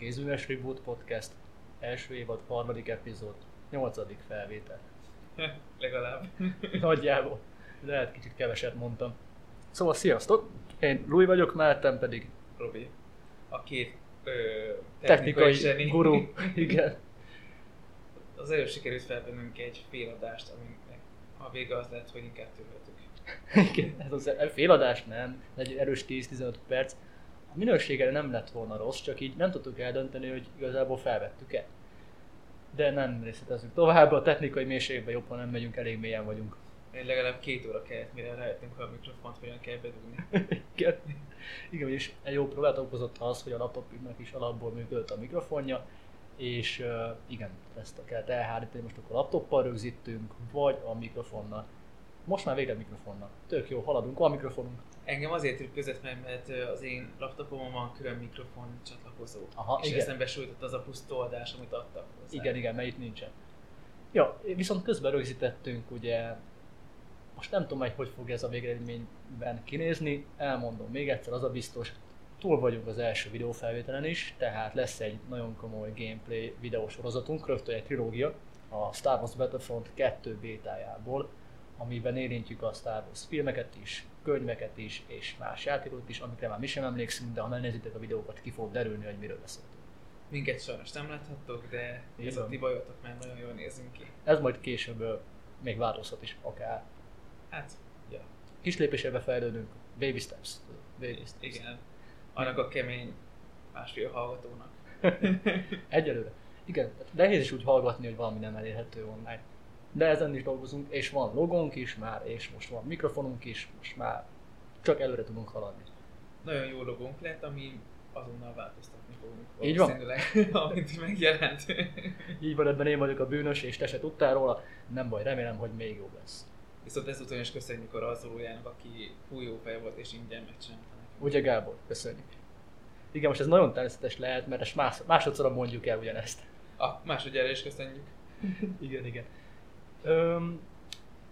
Kézműves Reboot Podcast, első évad, harmadik epizód, nyolcadik felvétel. Legalább. Nagyjából. Lehet kicsit keveset mondtam. Szóval sziasztok! Én Louis vagyok, Márten pedig Robi. A két ö, technikai zseni. guru. Igen. Az előbb sikerült felvennünk egy féladást, aminek a vége az lett, hogy inkább töröltük. Igen, ez az féladás nem, egy erős 10-15 perc. A minősége nem lett volna rossz, csak így nem tudtuk eldönteni, hogy igazából felvettük-e. De nem részletezzük tovább, a technikai mélységben jobban nem megyünk, elég mélyen vagyunk. Én legalább két óra kellett, mire rájöttünk, hogy a mikrofont hogyan kell bedugni. Igen. Igen, és egy jó problémát okozott az, hogy a laptopünknek is alapból működött a mikrofonja, és uh, igen, ezt kellett elhárítani, most akkor laptoppal rögzítünk, vagy a mikrofonnal. Most már végre mikrofonnal. Tök jó, haladunk, van mikrofonunk. Engem azért ütközött meg, mert az én laptopomon van külön mikrofon csatlakozó. Aha, és igen. eszembe sújtott az a plusz toldás, amit adtak hozzá. Igen, igen, mert itt nincsen. Ja, viszont közben rögzítettünk ugye, most nem tudom, hogy hogy fog ez a végeredményben kinézni, elmondom még egyszer, az a biztos, túl vagyunk az első videófelvételen is, tehát lesz egy nagyon komoly gameplay videósorozatunk, rögtön egy trilógia, a Star Wars Battlefront 2 bétájából, amiben érintjük a Star Wars filmeket is, könyveket is, és más játékokat is, amikre már mi sem emlékszünk, de ha megnézitek a videókat, ki fog derülni, hogy miről beszéltünk. Minket sajnos nem láthattok, de Így ez a van. ti bajotok, mert nagyon jól nézünk ki. Ez majd később még változhat is akár. Hát, ja, Kis lépésekbe fejlődünk, baby steps. Baby steps. igen. Annak a kemény másfél hallgatónak. Egyelőre. Igen, nehéz is úgy hallgatni, hogy valami nem elérhető online. De ezen is dolgozunk, és van logónk is már, és most van mikrofonunk is, most már csak előre tudunk haladni. Nagyon jó logónk lett, ami azonnal változtatni fogunk. Így van. amint megjelent. Így van, ebben én vagyok a bűnös, és te se tudtál róla. Nem baj, remélem, hogy még jobb lesz. Viszont ezúton is köszönjük a rajzolójának, aki új jó fej volt és ingyen megcsinálta. Ugye Gábor? Köszönjük. Igen, most ez nagyon természetes lehet, mert más, másodszor mondjuk el ugyanezt. Ah, másodjára is köszönjük. Igen, igen. Öm,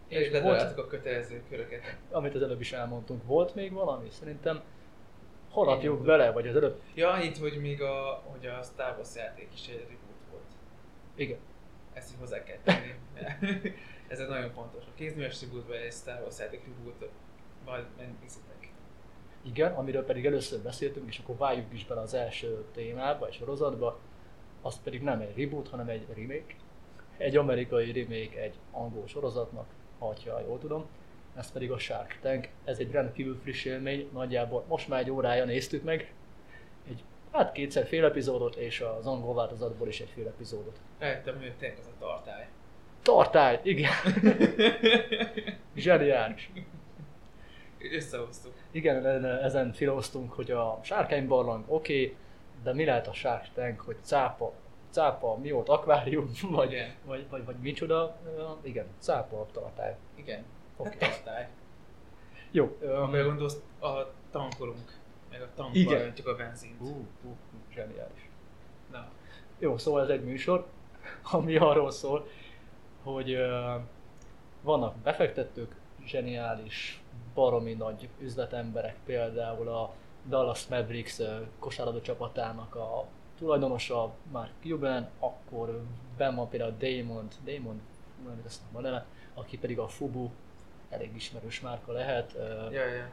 És volt- ledaráltuk a kötelező köröket. amit az előbb is elmondtunk, volt még valami? Szerintem harapjuk bele, vagy az előbb... Ja, annyit, hogy még a, hogy a Star Wars játék is egy reboot volt. Igen. Ezt is hozzá kell tenni. Ez egy nagyon fontos. A kézműves rebootban egy Star Wars játék reboot majd megnézitek. Igen, amiről pedig először beszéltünk, és akkor vágjuk is bele az első témába, vagy sorozatba, az pedig nem egy reboot, hanem egy remake. Egy amerikai remake egy angol sorozatnak, ha jól tudom. Ez pedig a Shark Tank. Ez egy rendkívül friss élmény, nagyjából most már egy órája néztük meg. Egy, hát kétszer fél epizódot, és az angol változatból is egy fél epizódot. Rájöttem, hogy tényleg az a tartály. Tartály, igen, zseniális. Összehoztuk. Igen, ezen- ezen filoztunk, hogy a sárkánybarlang oké, okay, de mi lehet a Shark Tank, hogy cápa, cápa mi volt, akvárium, vagy, Igen. vagy, vagy, vagy micsoda, igen, cápa tartály. Igen. Oké. Hát tartály. Jó, Amire gondolsz, a tankolunk, meg a tankba Igen. öntjük a benzint. Ú, ú, ú, zseniális. Na, Jó, szóval ez egy műsor, ami arról szól, hogy ö, vannak befektetők, zseniális, baromi nagy üzletemberek, például a Dallas Mavericks kosárlabda csapatának a tulajdonosa Mark Cuban, akkor benn van például Damon, Damon, nem nem a neve, aki pedig a Fubu, elég ismerős márka lehet, ja, ja.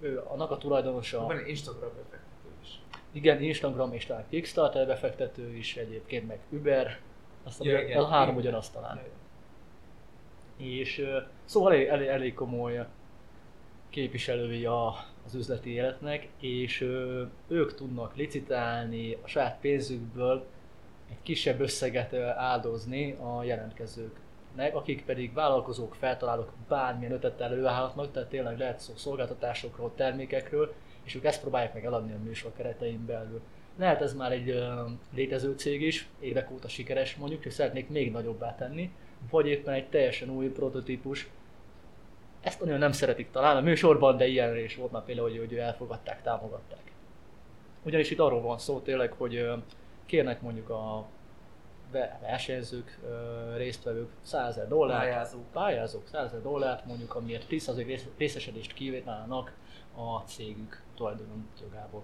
ő annak a tulajdonosa. Van Instagram befektető is. Igen, Instagram és talán Kickstarter befektető is egyébként, meg Uber, azt Ja, ja, igen. a három Igen. talán. Ja, ja. És szóval elég, elég, elég komoly képviselői a, az üzleti életnek, és ők tudnak licitálni a saját pénzükből egy kisebb összeget áldozni a jelentkezőknek, akik pedig vállalkozók, feltalálók bármilyen ötlet előállhatnak, tehát tényleg lehet szó szolgáltatásokról, termékekről, és ők ezt próbálják meg eladni a műsor keretein belül. Lehet ez már egy létező cég is, évek óta sikeres mondjuk, hogy szeretnék még nagyobbá tenni, vagy éppen egy teljesen új prototípus. Ezt nagyon nem szeretik talán a műsorban, de ilyenre is volt már például, hogy, hogy elfogadták, támogatták. Ugyanis itt arról van szó tényleg, hogy kérnek mondjuk a ve- versenyzők, résztvevők 100 ezer dollárt, Pályázók. pályázók 100 ezer dollárt, mondjuk amiért 10% rész- részesedést kívánnak a cégük tulajdonjogából.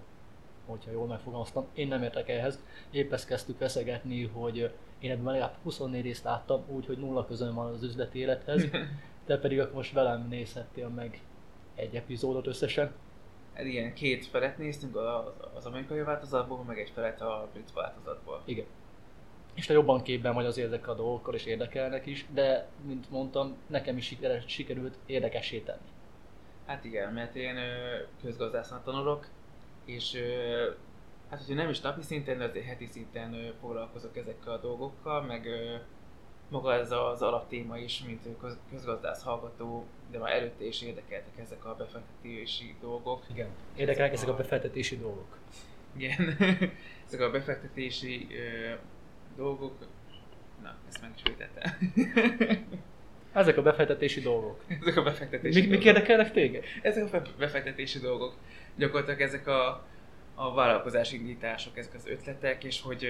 hogyha jól megfogalmaztam. Én nem értek ehhez. Épp ezt kezdtük veszegetni, hogy én ebben legalább 24 részt láttam, úgyhogy nulla közön van az üzleti élethez. Te pedig akkor most velem nézhettél meg egy epizódot összesen. Hát igen, két felet néztünk az, az amerikai változatból, meg egy felet a brit változatból. Igen. És te jobban képben vagy az ezekkel a dolgokkal, és érdekelnek is, de, mint mondtam, nekem is siker, sikerült érdekessé tenni. Hát igen, mert én közgazdászat tanulok, és hát hogyha nem is napi szinten, de azért heti szinten foglalkozok ezekkel a dolgokkal, meg maga ez az alaptéma is, mint köz, közgazdász hallgató, de már előtte is érdekeltek ezek a befektetési dolgok. Igen. Érdekelnek ezek a befektetési dolgok. Igen, ezek a befektetési ö, dolgok, na, ezt megismételtem. Ezek a befektetési dolgok. ezek a befektetési Mik, dolgok. mik érdekelnek téged? Ezek a be- befektetési dolgok. Gyakorlatilag ezek a, a vállalkozási indítások, ezek az ötletek, és hogy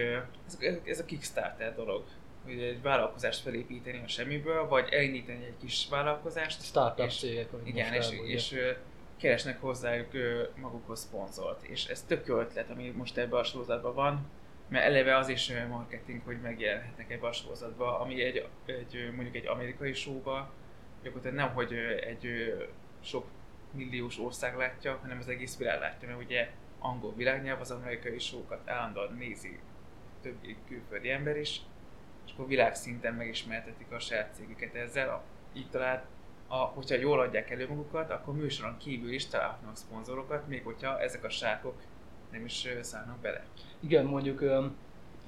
ez, ez a Kickstarter dolog. Hogy egy vállalkozást felépíteni a semmiből, vagy elindítani egy kis vállalkozást. Startup és, cégek, Igen, és, elmondja. és keresnek hozzájuk magukhoz szponzort. És ez tök jó ötlet, ami most ebben a sorozatban van, mert eleve az is marketing, hogy megjelenhetnek ebbe a sorozatba, ami egy, egy mondjuk egy amerikai showba, gyakorlatilag nem, hogy egy sok milliós ország látja, hanem az egész világ látja, mert ugye angol világnyelv az amerikai showokat állandóan nézi több külföldi ember is, és akkor világszinten megismertetik a saját cégüket ezzel, a, így talán, a, hogyha jól adják elő magukat, akkor műsoron kívül is találhatnak szponzorokat, még hogyha ezek a sárkok nem is szállnak bele. Igen, mondjuk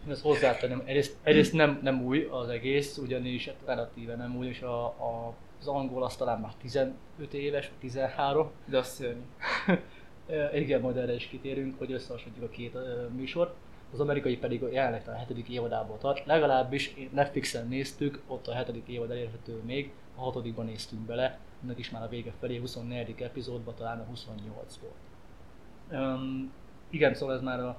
én ezt hozzátenem, egyrészt, egyrészt nem, nem új az egész, ugyanis hát relatíve nem új, és a, a, az angol az talán már 15 éves, vagy 13. De az szörnyű. Igen, majd erre is kitérünk, hogy összehasonlítjuk a két ö, műsort. Az amerikai pedig jelenleg a hetedik évadából tart. Legalábbis Netflixen néztük, ott a hetedik évad elérhető még, a hatodikban néztünk bele, ennek is már a vége felé, 24. epizódban, talán a 28-ból. Um, igen, szóval ez már a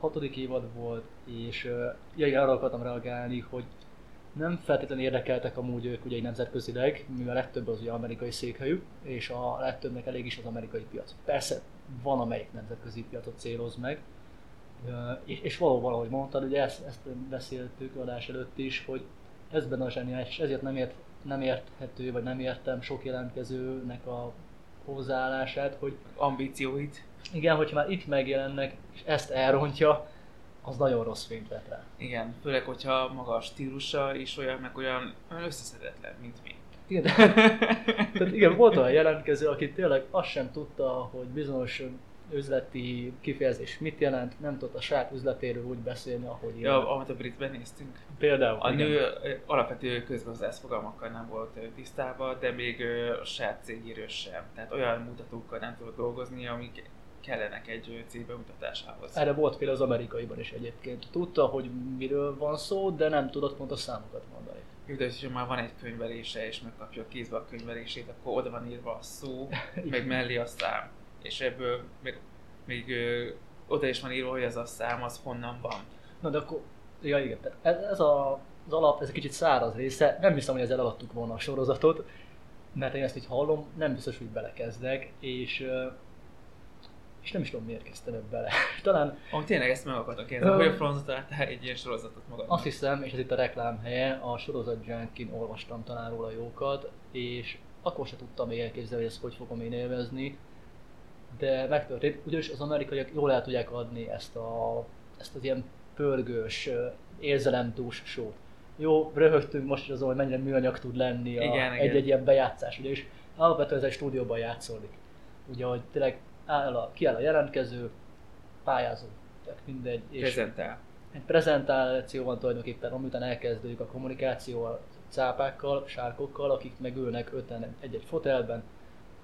hatodik évad volt, és uh, ja, igen, arra akartam reagálni, hogy nem feltétlenül érdekeltek amúgy ők ugye nemzetközileg, mivel a legtöbb az ugye amerikai székhelyű, és a legtöbbnek elég is az amerikai piac. Persze van amelyik nemzetközi piacot céloz meg, és, és valóban, ahogy mondtad, ugye ezt, ezt beszéltük adás előtt is, hogy ez benne a zseniális, ezért nem, ért, nem érthető, vagy nem értem sok jelentkezőnek a hozzáállását, hogy Ambícióit. igen, hogyha már itt megjelennek, és ezt elrontja, az nagyon rossz fényt vet rá. Igen, főleg, hogyha maga a stílusa is olyan, meg olyan, olyan összeszedetlen, mint mi. Igen, tehát igen, volt olyan jelentkező, aki tényleg azt sem tudta, hogy bizonyos üzleti kifejezés mit jelent, nem tudta a saját üzletéről úgy beszélni, ahogy Ja, amit a britben néztünk. Például. A igen. nő alapvető közgazdász fogalmakkal nem volt tisztában, de még a saját cégéről sem. Tehát olyan mutatókkal nem tudott dolgozni, amik kellenek egy cég bemutatásához. Erre volt például az amerikaiban is egyébként. Tudta, hogy miről van szó, de nem tudott pontos számokat mondani. Jó, de hogyha már van egy könyvelése, és megkapja a kézbe a könyvelését, akkor oda van írva a szó, meg mellé a szám. És ebből még, még oda is van írva, hogy az a szám, az honnan van. Na de akkor, ja igen, ez, ez a, az alap, ez egy kicsit száraz része, nem hiszem, hogy ezzel eladtuk volna a sorozatot, mert én ezt így hallom, nem biztos, hogy belekezdek, és, és nem is tudom, miért kezdtem ebbe bele. Talán Ahogy tényleg ezt meg akartam kérdezni, hogy a francot találtál egy ilyen sorozatot magadnak? azt hiszem, és ez itt a reklám helye, a sorozat Junkin olvastam talán róla jókat, és akkor se tudtam még elképzelni, hogy ezt hogy fogom én élvezni, de megtörtént, ugyanis az amerikaiak jól el tudják adni ezt, a, ezt az ilyen pörgős, érzelemdús sót. Jó, röhögtünk most azon, hogy mennyire műanyag tud lenni a, Igen, igen. egy-egy ilyen bejátszás, ugyanis alapvetően ez egy stúdióban játszódik. Ugye, hogy tényleg áll a, kiáll a jelentkező, pályázó, tehát mindegy, és Prezentál. egy prezentáció van tulajdonképpen, amiután elkezdődik a kommunikáció a cápákkal, sárkokkal, akik meg ülnek öten egy-egy fotelben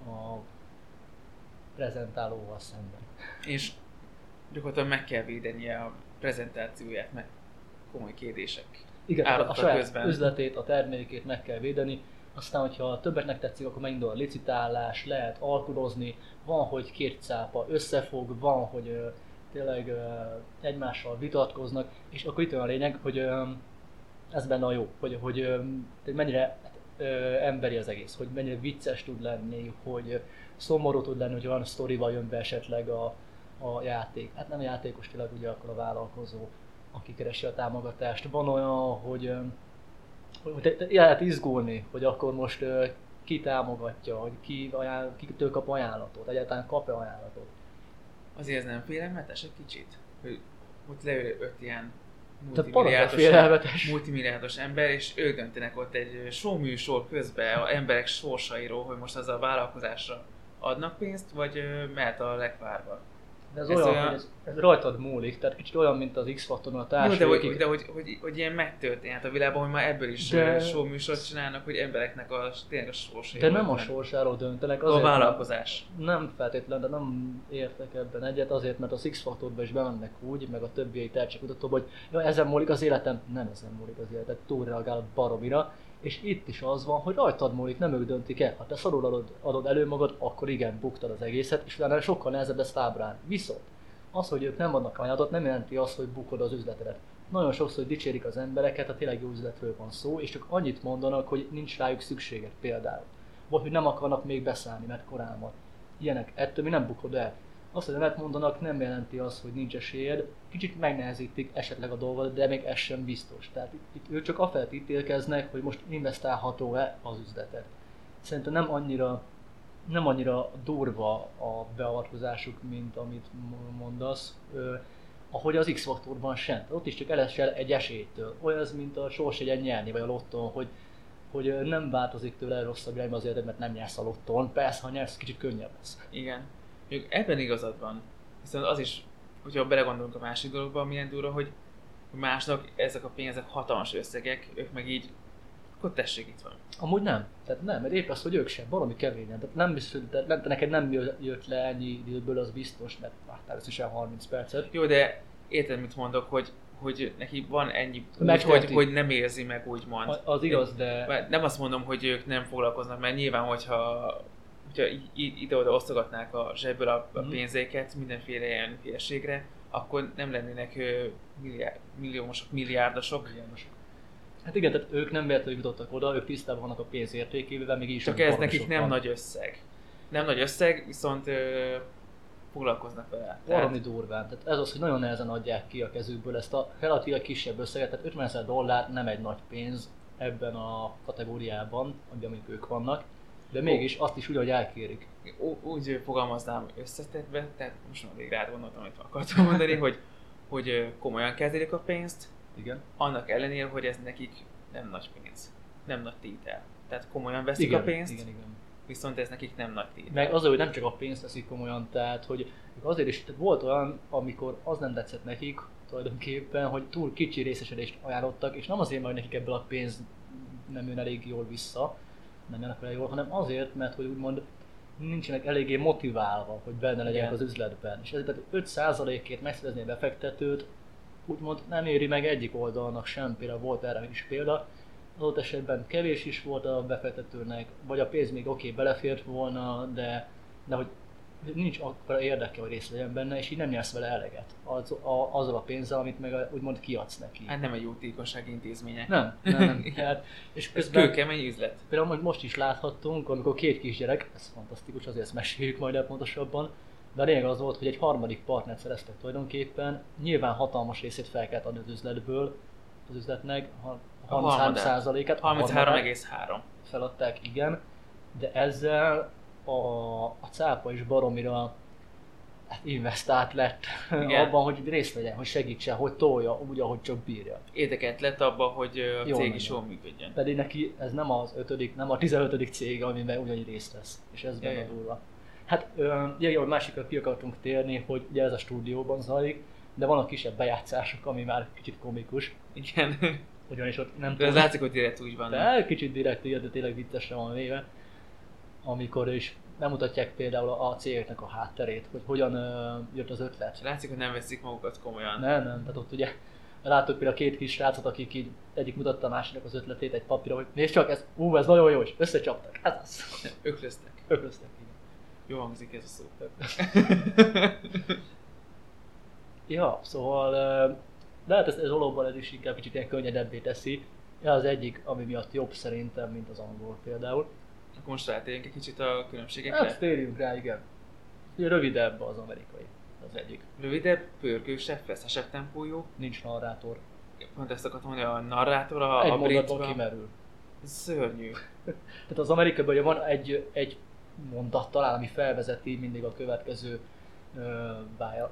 a prezentálóval szemben. És gyakorlatilag meg kell védenie a prezentációját, meg komoly kérdések. Igen, a saját közben. üzletét, a termékét meg kell védeni, aztán, hogyha többeknek tetszik, akkor megindul a licitálás, lehet alkudozni, van, hogy két cápa összefog, van, hogy ö, tényleg ö, egymással vitatkoznak, és akkor itt van a lényeg, hogy ö, ez benne a jó, hogy, hogy ö, mennyire ö, emberi az egész, hogy mennyire vicces tud lenni, hogy szomorú tud lenni, hogy olyan sztorival jön be esetleg a, a játék, hát nem a játékos, tényleg ugye akkor a vállalkozó, aki keresi a támogatást. Van olyan, hogy, hogy lehet izgulni, hogy akkor most ki támogatja, hogy ki, ajánl, kitől kap ajánlatot, egyáltalán kap-e ajánlatot. Azért ez nem félelmetes egy kicsit? Hogy ott leül öt ilyen multimilliárdos, ember, és ők döntenek ott egy show műsor közben a emberek sorsairól, hogy most az a vállalkozásra adnak pénzt, vagy mehet a legvárba. De ez, Ez olyan, olyan- hogy ez, ez rajtad múlik, tehát kicsit olyan, mint az X-Faktoron a társai, de, hogy, de hogy, hogy, hogy, ilyen megtörténhet a világban, hogy már ebből is De- show műsort csinálnak, hogy embereknek a tényleg a sorsai. de nem a sorsáról döntenek, a azért, vállalkozás. Nem feltétlen, de nem értek ebben egyet, azért, mert az X faktorba is bemennek úgy, meg a többi tehetségkutatóba, hogy ja, ezen múlik az életem, nem ezen múlik az életed, túlreagál a baromira, és itt is az van, hogy rajtad múlik, nem ők döntik el. Ha te szarul adod, adod elő magad, akkor igen, buktad az egészet, és utána sokkal nehezebb ezt ábrán. Viszont az, hogy ők nem adnak ajánlatot, nem jelenti azt, hogy bukod az üzletedet. Nagyon sokszor dicsérik az embereket, ha tényleg jó üzletről van szó, és csak annyit mondanak, hogy nincs rájuk szükséged például. Vagy hogy nem akarnak még beszállni, mert korán van. Ilyenek, ettől mi nem bukod el. Azt, hogy nemet mondanak, nem jelenti azt, hogy nincs esélyed. Kicsit megnehezítik esetleg a dolgot, de még ez sem biztos. Tehát itt, itt ők csak afelett ítélkeznek, hogy most investálható-e az üzleted. Szerintem nem annyira nem annyira durva a beavatkozásuk, mint amit mondasz. Ö, ahogy az X-faktorban sem. Ott is csak elesel egy esélytől. Olyan ez, mint a sorsegyen nyerni, vagy a lotton, hogy, hogy nem változik tőle rosszabb irányba az életed, mert nem nyersz a lotton. Persze, ha nyersz, kicsit könnyebb lesz. Igen. Még ebben igazad van. Viszont az is, hogyha belegondolunk a másik dologba, milyen durva, hogy másnak ezek a pénzek hatalmas összegek, ők meg így, akkor tessék itt van. Amúgy nem. Tehát nem, mert épp az, hogy ők sem, valami keményen. Tehát nem biztos, hogy te, nem, neked nem jö- jött le ennyi időből, az biztos, mert vártál összesen 30 percet. Jó, de érted, mit mondok, hogy, hogy neki van ennyi, úgy, hogy, hogy nem érzi meg, úgymond. Az igaz, de... Nem azt mondom, hogy ők nem foglalkoznak, mert nyilván, hogyha, hogyha ide-oda osztogatnák a zsebből a, a Mhm. pénzéket mindenféle ilyen hülyeségre, akkor nem lennének milliárd, milliómosok, milliárdosok. Hát igen, tehát ők nem véletlenül jutottak oda, ők tisztában vannak a pénz értékével, még is Csak ez nekik nem van. nagy összeg. Nem nagy összeg, viszont ö, foglalkoznak vele. Valami durván. Tehát ez az, hogy nagyon nehezen adják ki a kezükből ezt a relatíve kisebb összeget, tehát 50 ezer dollár nem egy nagy pénz ebben a kategóriában, amiben ők vannak, de mégis azt is ugyanúgy elkérik. Úgy fogalmaznám összetetve, tehát most már végre átgondoltam, amit akartam mondani, hogy, hogy komolyan kezelik a pénzt, Igen. annak ellenére, hogy ez nekik nem nagy pénz, nem nagy tétel. Tehát komolyan veszik Igen, a pénzt, igen, igen. viszont ez nekik nem nagy tétel. Meg az, hogy nem csak a pénzt teszik komolyan, tehát hogy azért is, tehát volt olyan, amikor az nem tetszett nekik tulajdonképpen, hogy túl kicsi részesedést ajánlottak, és nem azért, mert nekik ebből a pénz nem jön elég jól vissza, nem jönnek vele jól, hanem azért, mert hogy úgymond nincsenek eléggé motiválva, hogy benne legyenek Igen. az üzletben. És ezért tehát 5%-ért megszerezni a befektetőt, úgymond nem éri meg egyik oldalnak sem, például volt erre is példa, adott esetben kevés is volt a befektetőnek, vagy a pénz még oké, okay, belefért volna, de, de hogy nincs akkora érdeke, hogy részt legyen benne, és így nem nyersz vele eleget az, a, azzal a pénzzel, amit meg a, úgymond kiadsz neki. Hát nem egy jótékonysági intézmények. Nem, nem, nem. Hát, és Ez közben kőkemény üzlet. például most- most is láthattunk, amikor két kisgyerek, ez fantasztikus, azért ezt meséljük majd el pontosabban, de a lényeg az volt, hogy egy harmadik partnert szereztek tulajdonképpen, nyilván hatalmas részét fel kellett adni az üzletből, az üzletnek, ha- A 33%-át, a harmadát 33,3. feladták, igen, de ezzel a, a cápa is baromira hát investált lett Igen. abban, hogy részt vegyen, hogy segítsen, hogy tolja úgy, ahogy csak bírja. Érdekelt lett abba, hogy a Jól cég menjen. is jól működjön. Pedig neki ez nem az ötödik, nem a 15. cég, amiben ugyanúgy részt vesz. És ez benne durva. Hát, ugye, jó, másikra ki akartunk térni, hogy ugye ez a stúdióban zajlik, de vannak kisebb bejátszások, ami már kicsit komikus. Igen. Ugyanis ott nem De ez látszik, hogy direkt úgy van. de kicsit direkt, de tényleg viccesre van véve. Amikor is bemutatják például a cégeknek a hátterét, hogy hogyan jött az ötlet. Látszik, hogy nem veszik magukat komolyan. Nem, nem, tehát ott ugye látok például két kis srácot, akik így egyik mutatta a másiknak az ötletét egy papíra, hogy nézd csak, ez, ú, ez nagyon jó, és összecsaptak. Ez az. Öklöztek. Öklöztek. igen. Jó hangzik ez a szó. Ja, szóval ö, lehet ez, ez valóban ez is inkább kicsit ilyen könnyedebbé teszi. Ja, az egyik, ami miatt jobb szerintem, mint az angol például. Akkor most rátérjünk egy kicsit a különbségekre. Hát térjünk rá, igen. Rövidebb az amerikai. az egyik. Rövidebb, pörgősebb, feszesebb tempójú. Nincs narrátor. Pont ezt akartam mondani, a narrátor a, Egy a britban. kimerül. Szörnyű. Tehát az amerikaiban ugye van egy, egy mondat talán, ami felvezeti mindig a következő ö,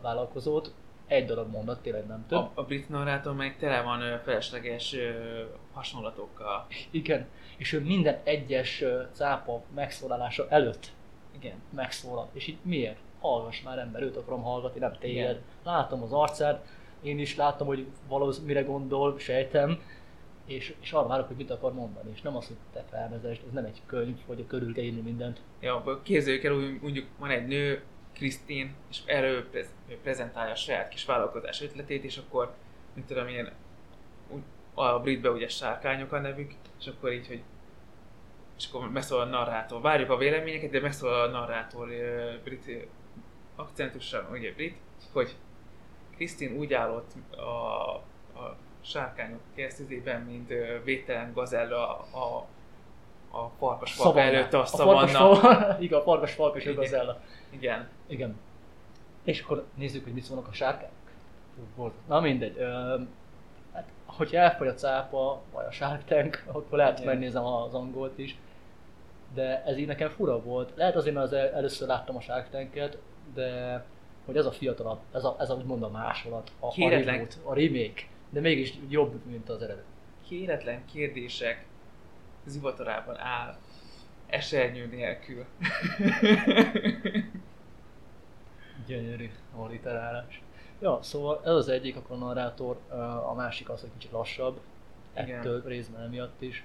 vállalkozót. Egy darab mondat, tényleg nem több. A, a brit narrátor meg tele van ö, felesleges ö, hasonlatokkal. Igen, és ő minden egyes ö, cápa megszólalása előtt Igen. megszólal. És így miért? Hallgass már ember, őt akarom hallgatni, nem téged. Igen. Látom az arcát, én is látom, hogy valószínűleg mire gondol, sejtem, és, és arra várok, hogy mit akar mondani, és nem az, hogy te felvezest, ez nem egy könyv, hogy körül kell írni mindent. Ja, képzeljük el, hogy mondjuk van egy nő, Krisztin, és erről prez- prezentálja a saját kis vállalkozás ötletét, és akkor, mit tudom én, a britbe ugye sárkányok a nevük, és akkor így, hogy és akkor megszólal a narrátor. Várjuk a véleményeket, de megszólal a narrátor brit akcentussal, ugye brit, hogy Krisztin úgy állott a, a sárkányok keresztüzében, mint ö, védtelen gazella a, a farkas falka előtt a szavanna. fal, igen, a farkas falka és a Igen. gazella. Igen. Igen. És akkor nézzük, hogy mit szólnak a sárkányok. Volt. Na mindegy. Ö, hát, hogyha elfogy a cápa, vagy a Shark Tank, akkor lehet, hogy megnézem az angolt is. De ez így nekem fura volt. Lehet azért, mert az el, először láttam a Shark Tanket, de hogy ez a fiatalabb, ez a, ez a úgymond a másolat, a, a, reboot, a remake, de mégis jobb, mint az eredet. Kéretlen kérdések zivatarában áll esernyő nélkül. Gyönyörű alliterálás. Ja, szóval ez az egyik, akkor a narrátor, a másik az, hogy kicsit lassabb. Igen. Ettől részben emiatt is.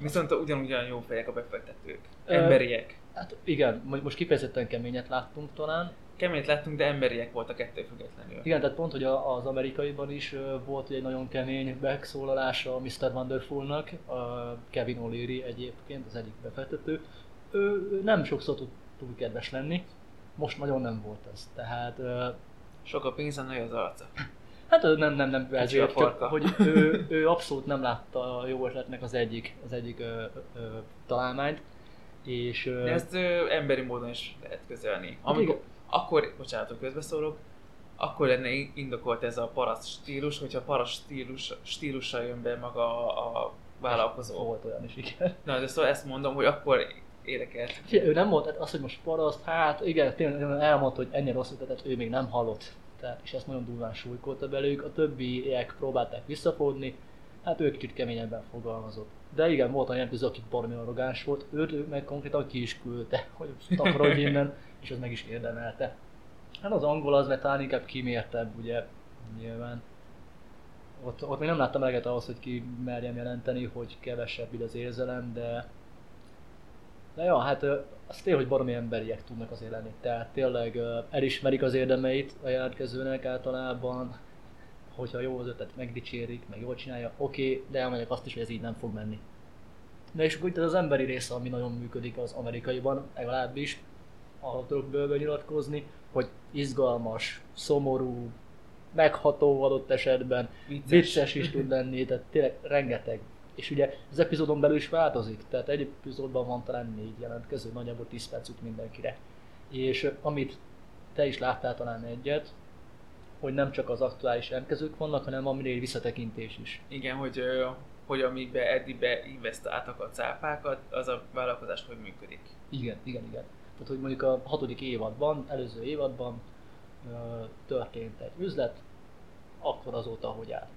Viszont ugyanúgy olyan jó fejek a befektetők. Emberiek. Hát igen, mo- most kifejezetten keményet láttunk talán. Keményt láttunk, de emberiek voltak ettől függetlenül. Igen, tehát pont, hogy az amerikaiban is volt egy nagyon kemény megszólalása a Mr. Wonderfulnak, a Kevin O'Leary egyébként, az egyik befektető. Ő, nem sokszor tud túl kedves lenni, most nagyon nem volt ez. Tehát Sok a pénz, a nagy az arca. Hát nem, nem, nem, ezért, csak, hogy ő, ő, abszolút nem látta a jó ötletnek az egyik, az egyik ö, ö, találmányt. És ö, De ezt ö, emberi módon is lehet közölni. Amikor, akkor, bocsánat, hogy közbeszólok, akkor lenne indokolt ez a paraszt stílus, hogyha paraszt stílus, stílussal jön be maga a, a vállalkozó. Volt olyan is, igen. Na, de szóval ezt mondom, hogy akkor érdekelt. Figyelj, Ő nem volt, tehát az, hogy most paraszt, hát igen, tényleg elmondta, hogy ennyi rossz ötletet ő még nem hallott. Tehát, és ezt nagyon durván súlykolta belőlük, a többiek próbálták visszafogni, hát ő kicsit keményebben fogalmazott. De igen, volt olyan epizód, aki baromi arrogáns volt, őt ő meg konkrétan ki is küldte, hogy takarodj innen, és az meg is érdemelte. Hát az angol az, mert talán inkább kimértebb, ugye, nyilván. Ott, ott még nem láttam eleget ahhoz, hogy ki merjem jelenteni, hogy kevesebb így az érzelem, de de ja, hát az tényleg, hogy baromi emberiek tudnak azért lenni. Tehát tényleg elismerik az érdemeit a jelentkezőnek általában, hogyha jó az ötlet, megdicsérik, meg jól csinálja, oké, okay, de elmondják azt is, hogy ez így nem fog menni. De és akkor itt ez az emberi része, ami nagyon működik az amerikaiban, legalábbis, bőven nyilatkozni, hogy izgalmas, szomorú, megható adott esetben, Vicces. vicces is tud lenni, tehát tényleg rengeteg. És ugye az epizódon belül is változik, tehát egy epizódban van talán négy jelentkező, nagyjából 10 perc jut mindenkire. És amit te is láttál talán egyet, hogy nem csak az aktuális jelentkezők vannak, hanem van mindig egy visszatekintés is. Igen, hogy, hogy amikbe eddig beinvestáltak a cápákat, az a vállalkozás hogy működik. Igen, igen, igen. Tehát, hogy mondjuk a hatodik évadban, előző évadban történt egy üzlet, akkor azóta hogy áll.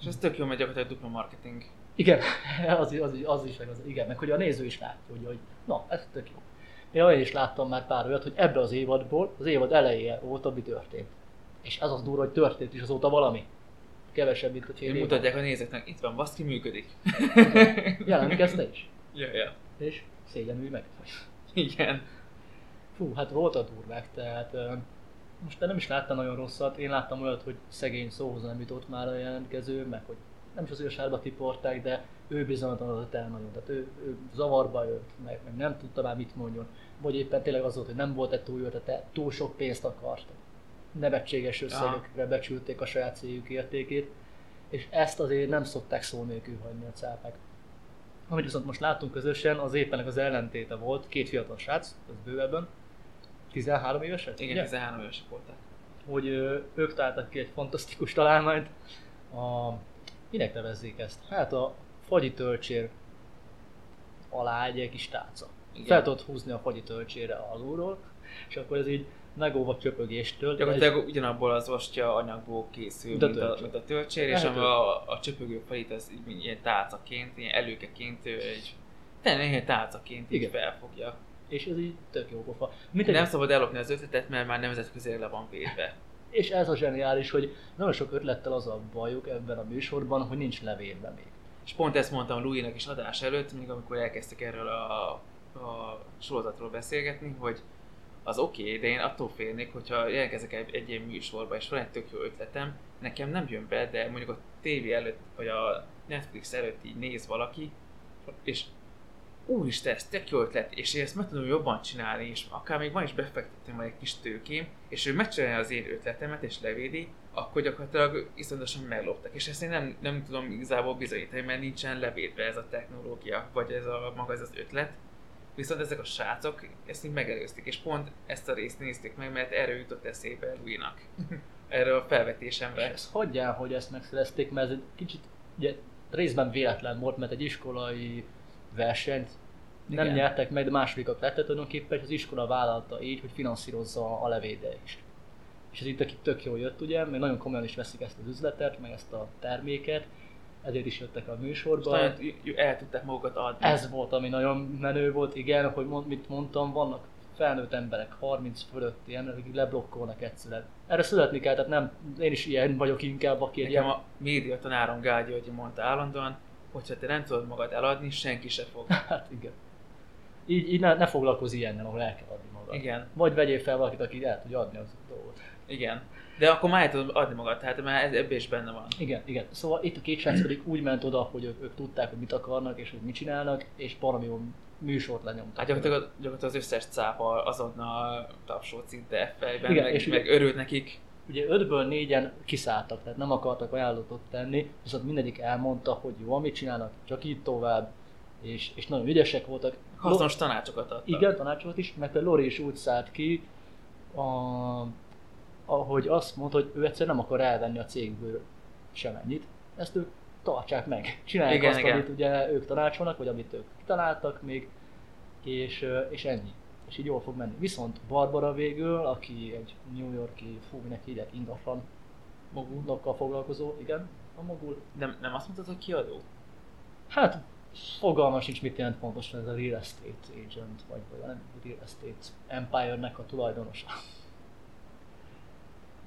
És ez tök jó, mert gyakorlatilag dupla marketing. Igen, az, az, az is, meg az, igen, meg hogy a néző is látja, hogy, hogy na, ez tök jó. Én olyan is láttam már pár olyat, hogy ebbe az évadból, az évad eleje óta mi történt. És ez az durva, hogy történt is azóta valami. Kevesebb, mint hogy fél Hogy év. mutatják a nézőknek, itt van, baszki, működik. Jelenik ezt te is. ja, ja. És szégyenülj meg. Igen. Fú, hát voltak durvák, tehát most nem is láttam nagyon rosszat. Én láttam olyat, hogy szegény szóhoz nem jutott már a jelentkező, meg hogy nem is az ő sárba tiporták, de ő bizonytalanodott el nagyon. Tehát ő, ő zavarba jött, meg, meg, nem tudta már mit mondjon. Vagy éppen tényleg az volt, hogy nem volt egy túl jó ötlete, túl sok pénzt akart. Nevetséges összegekre becsülték a saját cégük értékét, és ezt azért nem szokták szó nélkül hagyni a cápák. Amit viszont most láttunk közösen, az éppen az ellentéte volt, két fiatal srác, az bővebben, 13 évesek? Igen, ugye? 13 évesek voltak. hogy ö, ők találtak ki egy fantasztikus találmányt. A, minek nevezzék ezt? Hát a fagyi tölcsér alá egy kis tálca. Igen. Fel tudod húzni a fagyi tölcsére alulról, és akkor ez így megóv a csöpögéstől. Gyakorlatilag ugyanabból az ostya anyagból készül, a mint a, mint a tölcsér, és ami a, a csöpögő falit az így ilyen tálcaként, ilyen előkeként egy tényleg ilyen tálcaként így Igen. felfogja. És ez így tök jó pofa. Mint Nem egy, szabad ellopni az ötletet, mert már nemzetközileg le van védve. és ez a zseniális, hogy nagyon sok ötlettel az a bajuk ebben a műsorban, hogy nincs levélben még. És pont ezt mondtam Louis-nak is adás előtt, még amikor elkezdtek erről a, a sorozatról beszélgetni, hogy az oké, okay, de én attól félnék, hogyha jelentkezek egy, egy ilyen műsorba, és van egy tök jó ötletem, nekem nem jön be, de mondjuk a tévé előtt, vagy a Netflix előtt így néz valaki, és úristen, ez tök jó ötlet, és én ezt meg tudom jobban csinálni, és akár még van is befektettem majd egy kis tőkém, és ő megcsinálja az én ötletemet, és levédi, akkor gyakorlatilag iszonyatosan megloptak. És ezt én nem, nem tudom igazából bizonyítani, mert nincsen levédve ez a technológia, vagy ez a maga ez az ötlet. Viszont ezek a srácok ezt így megelőzték, és pont ezt a részt nézték meg, mert erről jutott eszébe Louis-nak. Erről a És felvetésemre. ezt hagyjál, hogy ezt megszerezték, mert ez egy kicsit ugye, részben véletlen volt, mert egy iskolai versenyt nem Igen. nyertek meg, de másodikak lettek tulajdonképpen, és az iskola vállalta így, hogy finanszírozza a levédelést. És ez itt aki tök jól jött, ugye, mert nagyon komolyan is veszik ezt az üzletet, meg ezt a terméket, ezért is jöttek a műsorba. Nagyon el tudták magukat adni. Ez volt, ami nagyon menő volt, igen, hogy mond, mit mondtam, vannak felnőtt emberek, 30 fölötti emberek, akik leblokkolnak egyszerűen. Erre születni kell, tehát nem, én is ilyen vagyok inkább, aki Nekem ilyen... a média tanárom Gál Györgyi mondta állandóan, hogyha te nem tudod magad eladni, senki se fog. Hát igen. Így, így ne, ne foglalkozz ilyennel, ahol el kell adni magad. Igen, Vagy vegyél fel valakit, aki el tudja adni az dolgot. igen. De akkor már el tudod adni magad, tehát már ez ebben is benne van. Igen, igen. Szóval itt a két srác pedig úgy ment oda, hogy ők, ők tudták, hogy mit akarnak, és hogy mit csinálnak, és baromi jó műsort lenyomtak. Hát gyakorlatilag, gyakorlatilag az összes cápa azonnal tapsolt szinte fejben, Igen, meg, és ugye- meg örült nekik. Ugye ötből négyen kiszálltak, tehát nem akartak ajánlatot tenni, viszont mindegyik elmondta, hogy jó, amit csinálnak, csak így tovább, és, és nagyon ügyesek voltak. Hasznos tanácsokat adtak. Igen, tanácsokat is, meg például Lori is úgy szállt ki, a, ahogy azt mondta, hogy ő egyszer nem akar elvenni a cégből semennyit, ezt ők tartsák meg. Csinálják Igen, azt, igen. amit ugye ők tanácsolnak, vagy amit ők kitaláltak még, és, és ennyi. És így jól fog menni. Viszont Barbara végül, aki egy New Yorki, fú, minek hívják, ingatlan mogulokkal foglalkozó, igen, a mogul. Nem, nem azt mondtad, hogy kiadó? Hát fogalmas sincs, mit jelent pontosan ez a real estate agent, vagy, vagy nem real estate empire-nek a tulajdonosa.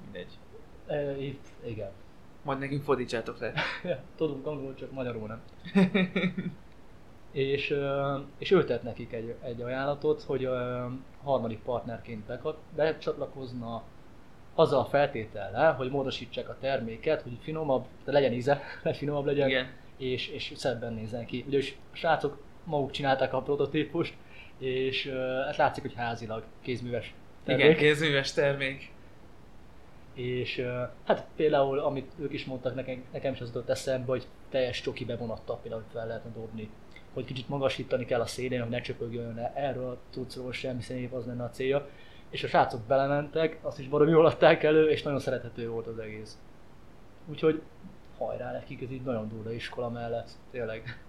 Mindegy. E, itt, igen. Majd nekünk fordítsátok le. Tudunk angolul, csak magyarul nem. és, és ő tett nekik egy, egy ajánlatot, hogy ö, harmadik partnerként becsatlakozna azzal a feltétellel, hogy módosítsák a terméket, hogy finomabb, de legyen íze, finomabb legyen, Igen. és, és szebben nézzen ki. Ugyanis a srácok maguk csinálták a prototípust, és hát látszik, hogy házilag kézműves Igen, termék. kézműves termék. És hát például, amit ők is mondtak, nekem, nekem is az jutott eszembe, hogy teljes csoki bevonattal például fel lehetne dobni. Hogy kicsit magasítani kell a szélén, hogy ne csöpögjön le erről a cuccról sem, hiszen épp az lenne a célja. És a srácok belementek, azt is baromi jól adták elő, és nagyon szerethető volt az egész. Úgyhogy hajrá nekik, ez így nagyon durva iskola mellett, tényleg.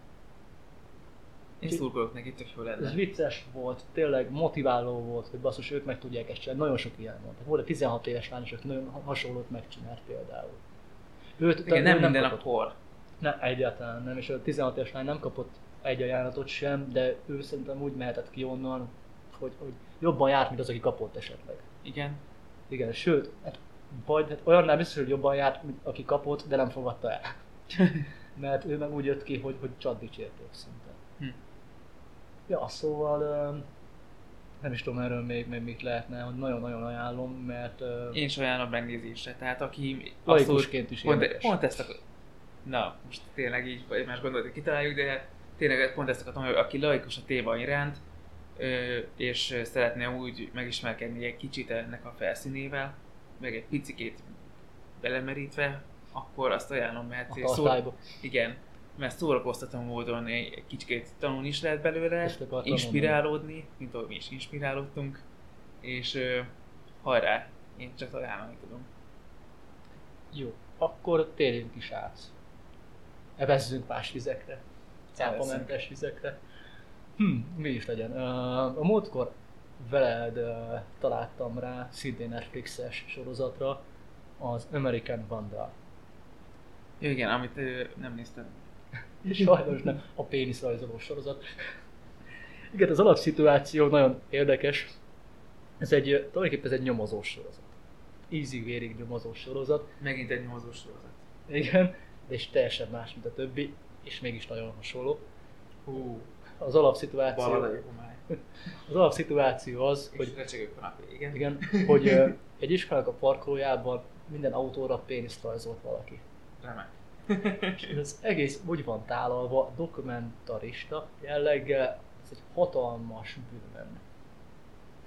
Én szurkolok neki, tök jó lenne. Ez vicces volt, tényleg motiváló volt, hogy basszus, ők meg tudják ezt csinálni. Nagyon sok ilyen van. Tehát volt egy 16 éves lány, is, aki nagyon hasonlót megcsinált például. Őt, Igen, nem ő minden a kapott, kor. ne, egyáltalán nem, és a 16 éves lány nem kapott egy ajánlatot sem, de ő szerintem úgy mehetett ki onnan, hogy, hogy jobban járt, mint az, aki kapott esetleg. Igen. Igen, sőt, hát, vagy hát olyannál biztos, hogy jobban járt, mint aki kapott, de nem fogadta el. Mert ő meg úgy jött ki, hogy, hogy csat dicsérték szinte. Hm. Ja, szóval nem is tudom erről még, még mit lehetne, hogy nagyon-nagyon ajánlom, mert Én is ajánlom megnézésre. Tehát aki laikusként is pont, érdekes. pont ezt akar... Na, most tényleg így, vagy más gondolat, hogy kitaláljuk, de tényleg pont ezt akartam, hogy aki laikus a téma iránt, és szeretne úgy megismerkedni egy kicsit ennek a felszínével, meg egy picikét belemerítve, akkor azt ajánlom, mert a szó- igen, mert szórakoztató módon egy kicsit tanulni is lehet belőle, inspirálódni, mint ahogy mi is inspirálódtunk, És ö, hajrá, én csak ajánlani tudom. Jó, akkor térjünk is át. Evezzünk más vizekre. Cápamentes vizekre. Hm, mi is legyen. Uh, a múltkor veled uh, találtam rá szintén Netflixes sorozatra, az American Vandal. Igen, amit nem néztem. Sajnos nem, a péniszrajzoló sorozat. Igen, az alapszituáció nagyon érdekes. Ez egy, tulajdonképpen ez egy nyomozós sorozat. Easy vérig nyomozós sorozat. Megint egy nyomozós sorozat. Igen, de és teljesen más, mint a többi, és mégis nagyon hasonló. Hú, Az alapszituáció, az alapszituáció az, És hogy, recsegők van a igen. igen, hogy egy iskolának a parkolójában minden autóra péniszt rajzolt valaki. Remek. És ez egész úgy van tálalva, dokumentarista jelleggel, ez egy hatalmas bűn.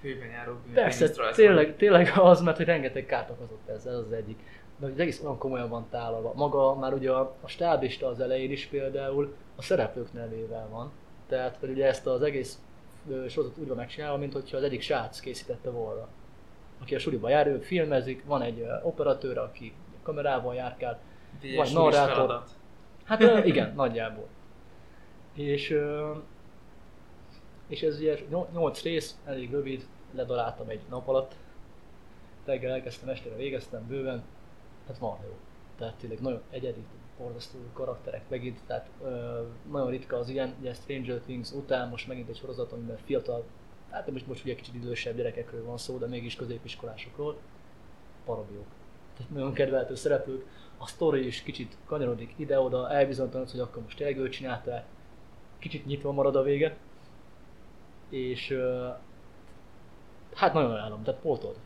Főben járó bűn. Persze, tényleg, tényleg az, mert hogy rengeteg kárt okozott ezzel, ez az egyik. De hogy egész olyan komolyan van tálalva. Maga már ugye a, a stábista az elején is például a szereplők nevével van. Tehát hogy ugye ezt az egész sorozat úgy van megcsinálva, mint hogyha az egyik srác készítette volna. Aki a suliba jár, ő filmezik, van egy operatőr, aki kamerával járkál, Egy vagy narrátor. feladat. Hát igen, nagyjából. És, és ez ugye 8 rész, elég rövid, ledaláltam egy nap alatt. Reggel elkezdtem, estére végeztem bőven, hát van jó. Tehát tényleg nagyon egyedi, borzasztó karakterek megint, tehát ö, nagyon ritka az ilyen, ugye Stranger Things után most megint egy sorozat, amiben fiatal, hát most, most ugye kicsit idősebb gyerekekről van szó, de mégis középiskolásokról, parabiók. Tehát nagyon kedvelhető szereplők, a sztori is kicsit kanyarodik ide-oda, elbizonytalanodsz, hogy akkor most tényleg ő csinálta kicsit nyitva marad a vége, és hát nagyon ajánlom, tehát pótold.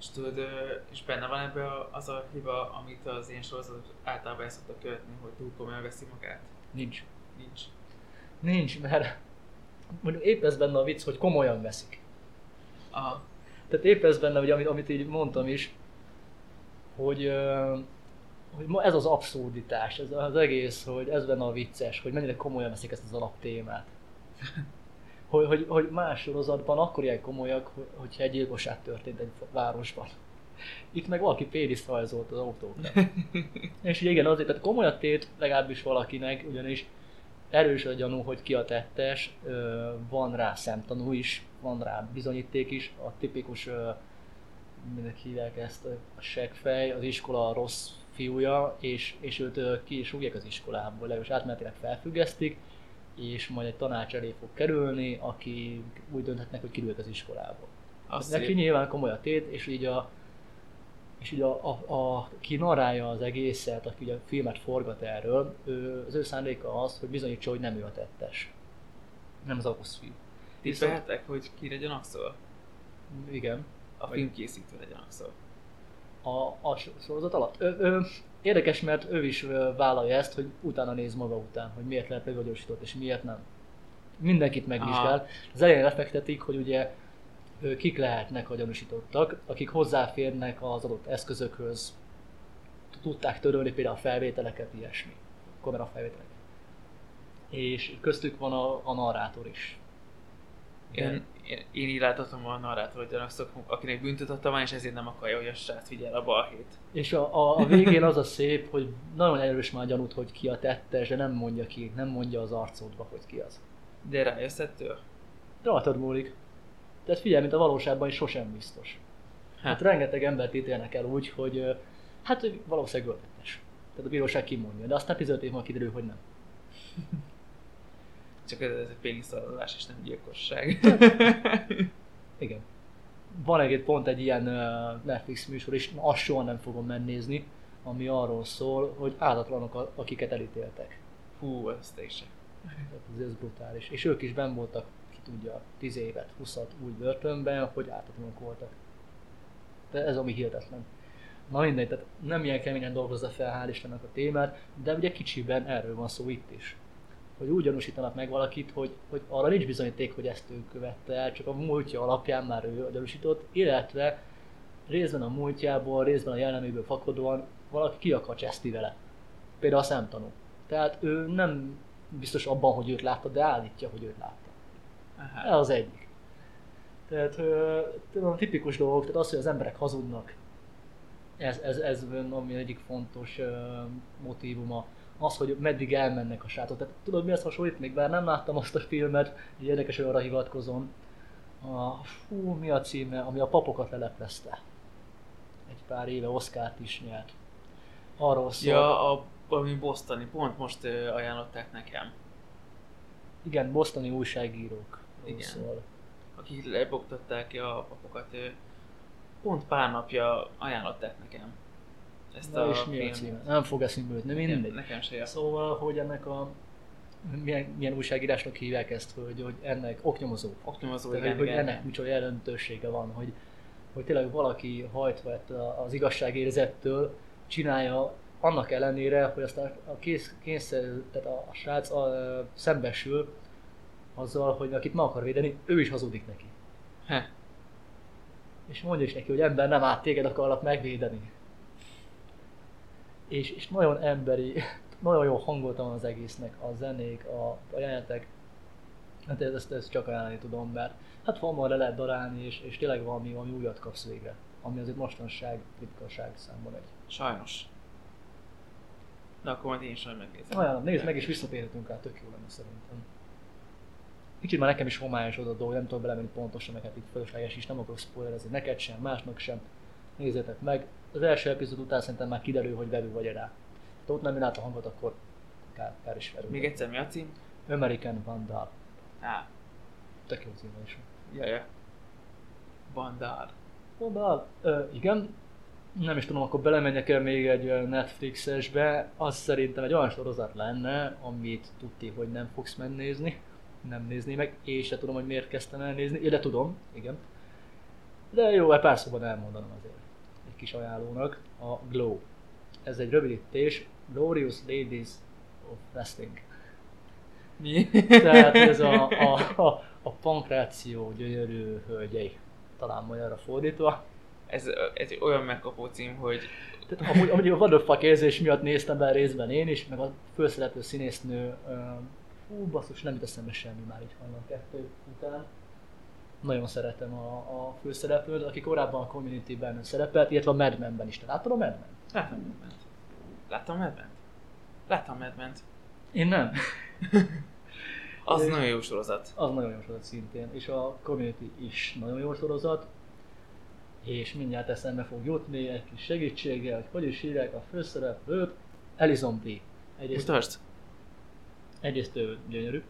És tudod, és benne van ebbe az a hiba, amit az én sorozatok általában el szoktak követni, hogy túl komolyan veszi magát. Nincs. Nincs. Nincs, mert mondjuk épp ez benne a vicc, hogy komolyan veszik. Aha. Tehát épp ez benne, hogy amit, amit így mondtam is, hogy, hogy ez az abszurditás, ez az egész, hogy ez benne a vicces, hogy mennyire komolyan veszik ezt az alaptémát. Hogy, hogy, hogy más sorozatban akkor ilyen komolyak, hogy- hogyha egy gyilkosság történt egy városban. Itt meg valaki péniszt rajzolt az autókra. És ugye igen, azért, tehát komolyat tét legalábbis valakinek, ugyanis erős a gyanú, hogy ki a tettes, van rá szemtanú is, van rá bizonyíték is, a tipikus, minek hívják ezt, a seggfej, az iskola rossz fiúja, és, és őt ki is rúgják az iskolából, legalábbis átmenetileg felfüggesztik, és majd egy tanács elé fog kerülni, aki úgy dönthetnek, hogy kirúgják az iskolából. Azt Neki szép. nyilván komoly a tét, és így a és így a, a, a, ki narrálja az egészet, aki ugye a filmet forgat erről, ő, az ő szándéka az, hogy bizonyítsa, hogy nem ő a tettes. Nem az a rossz fiú. Tippelhetek, hogy kire gyanakszol? Igen. A filmkészítőre gyanakszol. A, a so- sorozat alatt. Ö, ö, érdekes, mert ő is vállalja ezt, hogy utána néz maga után, hogy miért lehet megvagyosított és miért nem. Mindenkit megvizsgál. Aha. Az elején lefektetik, hogy ugye kik lehetnek a gyanúsítottak, akik hozzáférnek az adott eszközökhöz, tudták törölni például a felvételeket, ilyesmi, kamerafelvételeket. És köztük van a, a narrátor is. Én, én, én így láthatom a narrátor, hogy gyanakszok, akinek büntetette van, és ezért nem akarja, hogy a srác figyel a balhét. És a, a, a végén az a szép, hogy nagyon erős már a gyanút, hogy ki a tettes, de nem mondja ki, nem mondja az arcodba, hogy ki az. De rájössz ettől? Rajtad múlik. Tehát figyelj, mint a valóságban is sosem biztos. Hát Hát, rengeteg embert ítélnek el úgy, hogy hát hogy valószínűleg öltettes. Tehát a bíróság kimondja, de aztán 15 év múlva kiderül, hogy nem. Csak ez, ez egy pénisztalálás és nem gyilkosság. Igen. Van egy pont egy ilyen Netflix műsor, és azt soha nem fogom megnézni, ami arról szól, hogy áldatlanok, akiket elítéltek. Hú, ez teljesen. Ez, ez brutális. És ők is ben voltak, ki tudja, 10 évet, 20 úgy börtönben, hogy ártatlanok voltak. De ez ami hihetetlen. Na mindegy, tehát nem ilyen keményen dolgozza fel, hál' Istennek a témát, de ugye kicsiben erről van szó itt is. Hogy úgy gyanúsítanak meg valakit, hogy, hogy arra nincs bizonyíték, hogy ezt ő követte el, csak a múltja alapján már ő a gyanúsított, illetve részben a múltjából, részben a jelleméből fakadóan valaki ki akar cseszti vele. Például a szemtanú. Tehát ő nem biztos abban, hogy őt látta, de állítja, hogy őt látta. Ez Aha. az egyik. Tehát tudom, tipikus dolgok, tehát az, hogy az emberek hazudnak, ez, ez, ez ami egyik fontos uh, motivuma. Az, hogy meddig elmennek a srácok. Tehát tudod mi az hasonlít? Még bár nem láttam azt a filmet, így érdekes, hogy arra hivatkozom. A, fú, mi a címe, ami a papokat leleplezte. Egy pár éve Oszkárt is nyert. Arról szól. Ja, a, valami bosztani, pont most ajánlották nekem. Igen, bosztani újságírók. Igen. Szól. Akik lebogtatták a papokat, pont pár napja ajánlották nekem. Ezt Na a és mi a címe? Nem fog eszünkbe jutni, mindegy. Nekem, se Szóval, hogy ennek a milyen, milyen újságírásnak hívják ezt, hogy, hogy ennek oknyomozó. Oknyomozó, Tehát, igen, hogy igen. ennek micsoda jelentősége van, hogy, hogy tényleg valaki hajtva az igazságérzettől csinálja annak ellenére, hogy azt a, kész, kényszer, tehát a, a srác a, a, szembesül azzal, hogy akit meg akar védeni, ő is hazudik neki. He. És mondja is neki, hogy ember nem át téged akarlak megvédeni. És, és nagyon emberi, nagyon jó hangolta van az egésznek, a zenék, a, a jelenetek. Hát ezt, ezt, csak ajánlani tudom, mert hát van le lehet darálni, és, és tényleg valami, valami újat kapsz végre. Ami azért mostanság ritkaság számban egy. Sajnos. De akkor majd én is majd megnézem. Ajánlom, nézd meg, és visszatérhetünk rá, tök jó lenne szerintem. Kicsit már nekem is homályos az a dolog, nem tudom belemenni pontosan, meg hát itt fölösleges is, nem akarok spoilerezni neked sem, másnak sem. Nézzétek meg. Az első epizód után szerintem már kiderül, hogy vevő vagy rá. Ha ott nem lát a hangot, akkor kár, kár is felül. Még egyszer mi a cím? American Vandal. Á, Tök jó címe is. ja, ja. Bandár. Vandal? Ö, igen. Nem is tudom, akkor belemenjek el még egy Netflixesbe. Az szerintem egy olyan sorozat lenne, amit tudti, hogy nem fogsz megnézni. Nem nézni meg, és se tudom, hogy miért kezdtem el nézni. Ja, de tudom, igen. De jó, egy pár szóban elmondanom azért. Kis ajánlónak. A Glow. Ez egy rövidítés. Glorious Ladies of Wrestling. Mi? Tehát ez a, a, a, a pankráció gyönyörű hölgyei. Talán magyarra fordítva. ez, ez egy olyan megkapó cím, hogy Tehát amúgy, amúgy a what the fuck érzés miatt néztem be részben én is, meg a főszereplő színésznő, hú basszus, nem jut eszembe semmi már így hajnal kettő után. Nagyon szeretem a, a főszereplőt, aki korábban a Community-ben szerepelt, illetve a Mad Men-ben is. Te láttad a Mad Men? Láttam Mad Láttam Mad Men-t? Láttam Mad Men-t. Én nem. Az nagyon jó sorozat. Az nagyon jó sorozat szintén, és a Community is nagyon jó sorozat. És mindjárt eszembe fog jutni egy kis segítséggel, hogy hogy is hívják a főszereplőt. Alison Brie. Egyrészt, Mutasd! egyrészt ő gyönyörű,